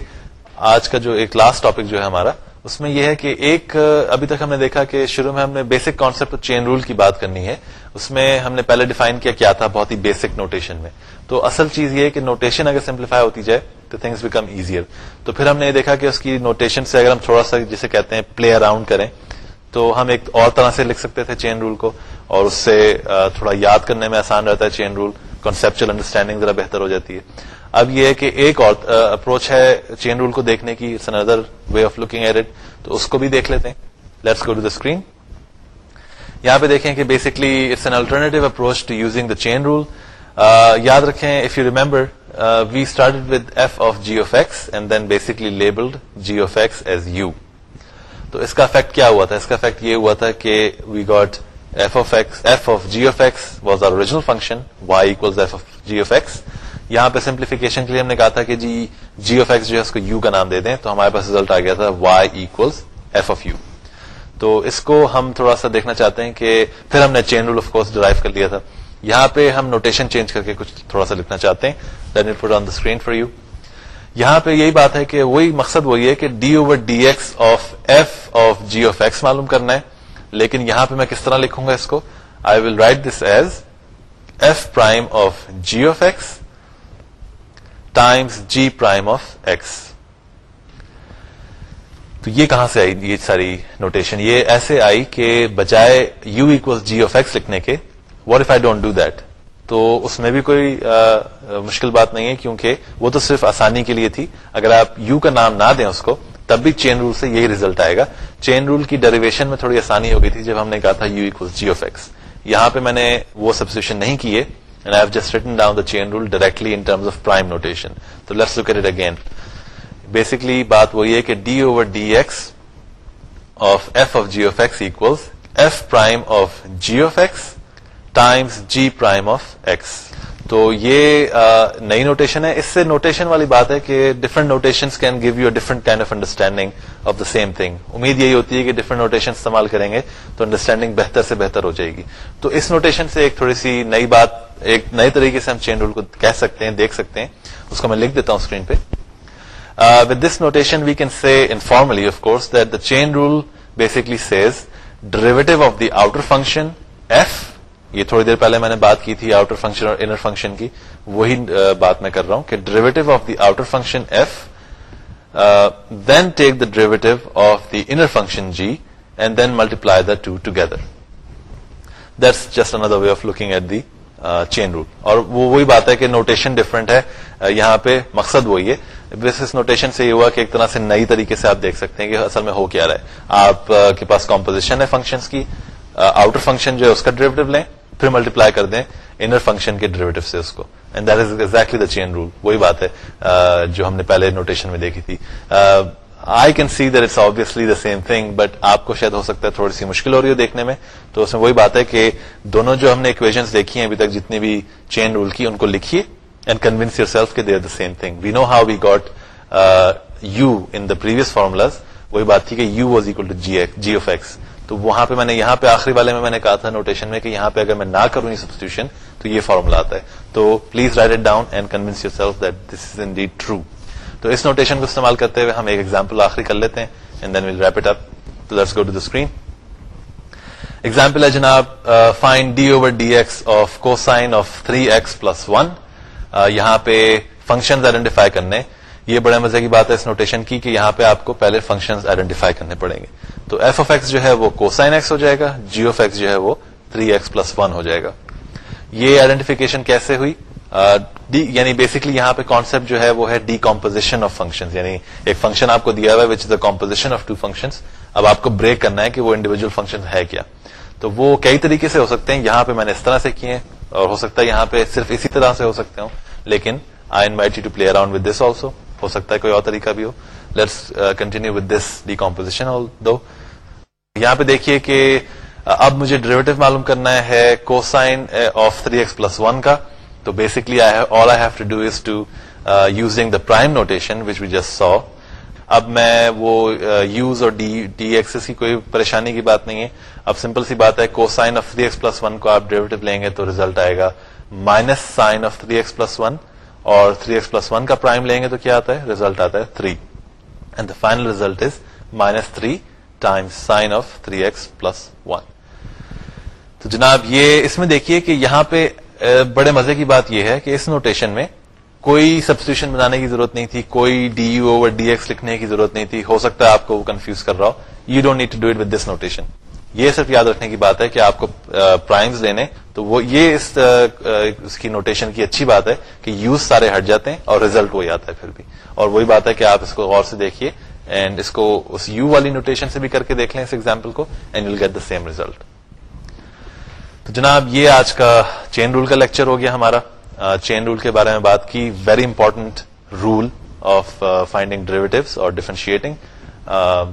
S1: آج کا جو ایک لاسٹ ٹاپک جو ہے ہمارا اس میں یہ ہے کہ ایک ابھی تک ہم نے دیکھا کہ شروع میں ہم نے بیسک کانسیپٹ چین رول کی بات کرنی ہے۔ اس میں ہم نے پہلے ڈیفائن کیا کیا تھا بہت ہی بیسک نوٹیشن میں۔ تو اصل چیز یہ ہے کہ نوٹیشن اگر سمپلیفائی ہوتی جائے تو تھنگس بیکم ایزیئر تو پھر ہم نے دیکھا کہ اس کی نوٹیشن سے اگر ہم تھوڑا سا جسے کہتے ہیں پلے اراؤنڈ کریں، تو ہم ایک اور طرح سے لکھ سکتے تھے چین رول کو، اور اس سے تھوڑا یاد کرنے میں آسان رہتا ہے چین رول کنسپچل انڈرسٹینڈنگ ذرا بہتر ہو جاتی ہے۔ اب یہ ہے کہ ایک اور اپروچ ہے چین رول کو دیکھنے کی it's another way of looking at it تو اس کو بھی دیکھ لیتے ہیں۔ Let's go to the screen یہاں پہ دیکھیں کہ basically it's an alternative approach to using the chain rule یاد رکھیں if you remember we started with f of g of x and then basically labelled g of x as u تو اس کا effect کیا ہوا تھا؟ اس کا effect یہ ہوا تھا کہ we got f of x f of g of x was our original function y equal f of g of x یہاں پہ سمپلیفیکیشن کے لیے ہم نے کہا تھا کہ جی جی آف ایکس جو ہے اس کو یو کا نام دے دیں تو ہمارے پاس ریزلٹ آ گیا تھا y equals f of u تو اس کو ہم تھوڑا سا دیکھنا چاہتے ہیں کہ پھر ہم نے chain rule of course derive کر لیا تھا۔ یہاں پہ ہم نوٹیشن چینج کر کے کچھ تھوڑا سا لکھنا چاہتے ہیں۔ Then put on the screen for you یہاں پہ یہی بات ہے کہ وہی مقصد وہی ہے کہ d over d x of f of g of x معلوم کرنا ہے۔ لیکن یہاں پہ میں کس طرح لکھوں گا اس کو؟ I will write this as f prime of g of x times g prime of x تو یہ کہاں سے آئی یہ ساری نوٹیشن یہ ایسے آئی کہ بجائے u equal g of x لکھنے کے what if I don't do that تو اس میں بھی کوئی مشکل بات نہیں ہے، کیونکہ وہ تو صرف آسانی کے لیے تھی۔ اگر آپ یو کا نام نہ دیں اس کو، تب بھی چین رول سے یہی ریزلٹ آئے گا۔ چین رول کی ڈیریویشن میں تھوڑی آسانی ہو گئی تھی، جب ہم نے کہا تھا u equal g of x یہاں پہ میں نے وہ سبسٹیوشن نہیں کیے and I have just written down the chain rule directly in terms of prime notation تو let's look it again basically بات وہی ہے کہ d over d x of f of g of x equals f prime of g of x times g prime of x تو یہ نئی notation ہے. اس سے نوٹیشن والی بات ہے کہ different notation can give you different kind of understanding of the same thing امید یہی ہوتی ہے کہ ڈفرنٹ نوٹیشن استعمال کریں گے تو انڈرسٹینڈنگ بہتر سے بہتر ہو جائے گی. تو اس نوٹیشن سے ایک تھوڑی سی نئی بات، ایک نئے طریقے سے ہم چین رول کو کہہ سکتے ہیں، دیکھ سکتے ہیں. اس کو میں لکھ دیتا ہوں اسکرین پہ. With this notation we can see informally of course that the chain rule basically says derivative of the outer function f یہ تھوڑی دیر پہلے میں نے بات کی تھی آؤٹر فنکشن اور انر فنکشن کی، وہی بات میں کر رہا ہوں کہ derivative of the outer function f then take the derivative of the inner function g and then multiply the two together that's just another way of looking at the chain rule اور وہ وہی بات ہے کہ notation different ہے۔ یہاں پہ مقصد وہی ہے۔ اس نوٹیشن سے یہ ہوا کہ ایک طرح سے نئی طریقے سے آپ دیکھ سکتے ہیں کہ اصل میں ہو کیا رہا ہے۔ آپ کے پاس کمپوزیشن ہے فنکشنس کی۔ آؤٹر فنکشن جو ہے اس کا ڈریویٹو لیں، پھر ملٹیپلائی کر دیں انر فنکشن کے ڈریویٹو سے اس کو۔ And that is exactly the chain rule وہی بات ہے جو ہم نے پہلے نوٹیشن میں دیکھی تھی۔ I can see that it's obviously the same thing but آپ کو شاید ہو سکتا ہے تھوڑی سی مشکل ہو رہی ہو دیکھنے میں تو اس میں وہی بات ہے کہ دونوں جو ہم نے اکویژ دیکھی ہیں ابھی تک جتنی بھی چین رول کی ان کو لکھیے اینڈ کنوینس یور سیلف کے they're the same thing we know how we got u in the previous formulas وہی بات تھی کہ u was equal to g of x تو وہاں پہ میں نے یہاں پہ آخری والے میں میں نے کہا تھا نوٹیشن میں کہ یہاں پہ اگر میں نہ کروں یہ سبسٹیوشن تو یہ فارمولا آتا ہے تو please write it down and convince yourself that this is in true تو اس نوٹیشن کو استعمال کرتے ہوئے ہم ایک ایگزامپل آخری کر لیتے ہیں and then wrap it up let's go to the screen example ہے جناب find d over d x of cosine of three x plus one یہاں پہ فنکشن آئیڈینٹیفائی کرنے. یہ بڑے مزے کی بات ہے اس نوٹیشن کی کہ یہاں پہ آپ کو پہلے فنکشن آئیڈینٹیفائی کرنے پڑیں گے. تو ایف آف ایکس جو ہے وہ کوسائن ایکس ہو جائے گا جی آف ایکس جو ہے وہ تھری ایکس پلس ون ہو جائے گا. یہ آئیڈینٹیفیکیشن کیسے ہوئی؟ یعنی بیسکلی یہاں پہ کانسپٹ جو ہے وہ ہے ڈی کمپوزیشن آف فنکشن یعنی ایک فنکشن آپ کو دیا ہوا ہے which is the composition of two function اب آپ کو بریک کرنا ہے کہ وہ انڈیویجل فنکشن ہے کیا. تو وہ کئی طریقے سے ہو سکتے ہیں. یہاں پہ میں نے اس طرح سے کیے ہیں اور ہو سکتا ہے یہاں پہ صرف اسی طرح سے ہو سکتے ہوں. لیکن I invite you to play around with this also ہو سکتا ہے کوئی اور طریقہ بھی ہو. Let's continue with this decomposition دو یہاں پہ دیکھیے کہ اب مجھے ڈریویٹو معلوم کرنا ہے کو sine of three x plus one کا. تو basically all I have to do is to using the prime notation which we just so اب میں وہ uh, یوز اور ڈی ڈی ایکسس کی کوئی پریشانی کی بات نہیں ہے. اب سمپل سی بات ہے کو sine of three x plus one کو آپ ڈریویٹو لیں گے تو ریزلٹ آئے گا minus sine of three x plus one اور تھری ایکس پلس ون کا پرائم لیں گے تو کیا آتا ہے? ریزلٹ آتا ہے three and the final result is minus three time sine of three x plus one تو جناب یہ اس میں دیکھیے کہ یہاں پہ بڑے مزے کی بات یہ ہے کہ اس نوٹیشن میں کوئی سبسٹیوشن بنانے کی ضرورت نہیں تھی، کوئی d u over d x لکھنے کی ضرورت نہیں تھی۔ ہو سکتا ہے آپ کو وہ کنفیوز کر رہا ہو۔ You don't need to do it with this notation یہ صرف یاد رکھنے کی بات ہے کہ آپ کو پرائمز لینے، تو وہ یہ اس اس کی نوٹیشن کی اچھی بات ہے کہ یوز سارے ہٹ جاتے ہیں اور ریزلٹ وہی آتا ہے پھر بھی۔ اور وہی بات ہے کہ آپ اس کو غور سے دیکھیے اینڈ اس کو اس یو والی نوٹیشن سے بھی کر کے دیکھ لیں اس ایگزامپل کو and you get the same result تو جناب، یہ آج کا چین رول کا لیکچر ہو گیا ہمارا۔ چین رول کے بارے میں بات کی very important role of finding derivatives اور ڈیفرینشیٹنگ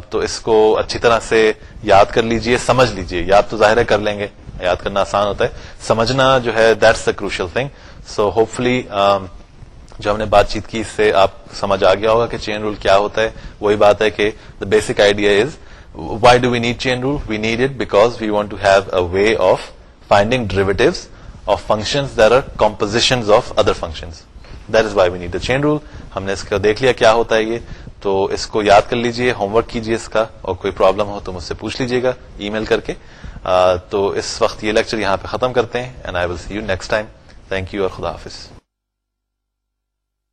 S1: تو اس کو اچھی طرح سے یاد کر لیجیے، سمجھ لیجیے۔ یاد تو ظاہر ہے، کر لیں گے۔ یاد کرنا آسان ہوتا ہے۔ سمجھنا جو ہے that's the crucial thing so hopefully جو ہم نے بات چیت کی، اس سے آپ سمجھ آ گیا ہوگا کہ چین رول کیا ہوتا ہے۔ وہی بات ہے کہ the basic idea is why do we need chain rule? We need it because we want to have a way of finding derivatives of function there are composition of other function that is why we need the chain rule ہم نے اس کا دیکھ لیا کیا ہوتا ہے یہ تو اس کو یاد کر لیجیے ہوم ورک کیجیے اس کا اور کوئی پرابلم ہو تو مجھ سے پوچھ لیجیے گا ای میل کر کے تو اس وقت یہ لیکچر یہاں پہ ختم کرتے ہیں and I will see you next time thank you اور خدا حافظ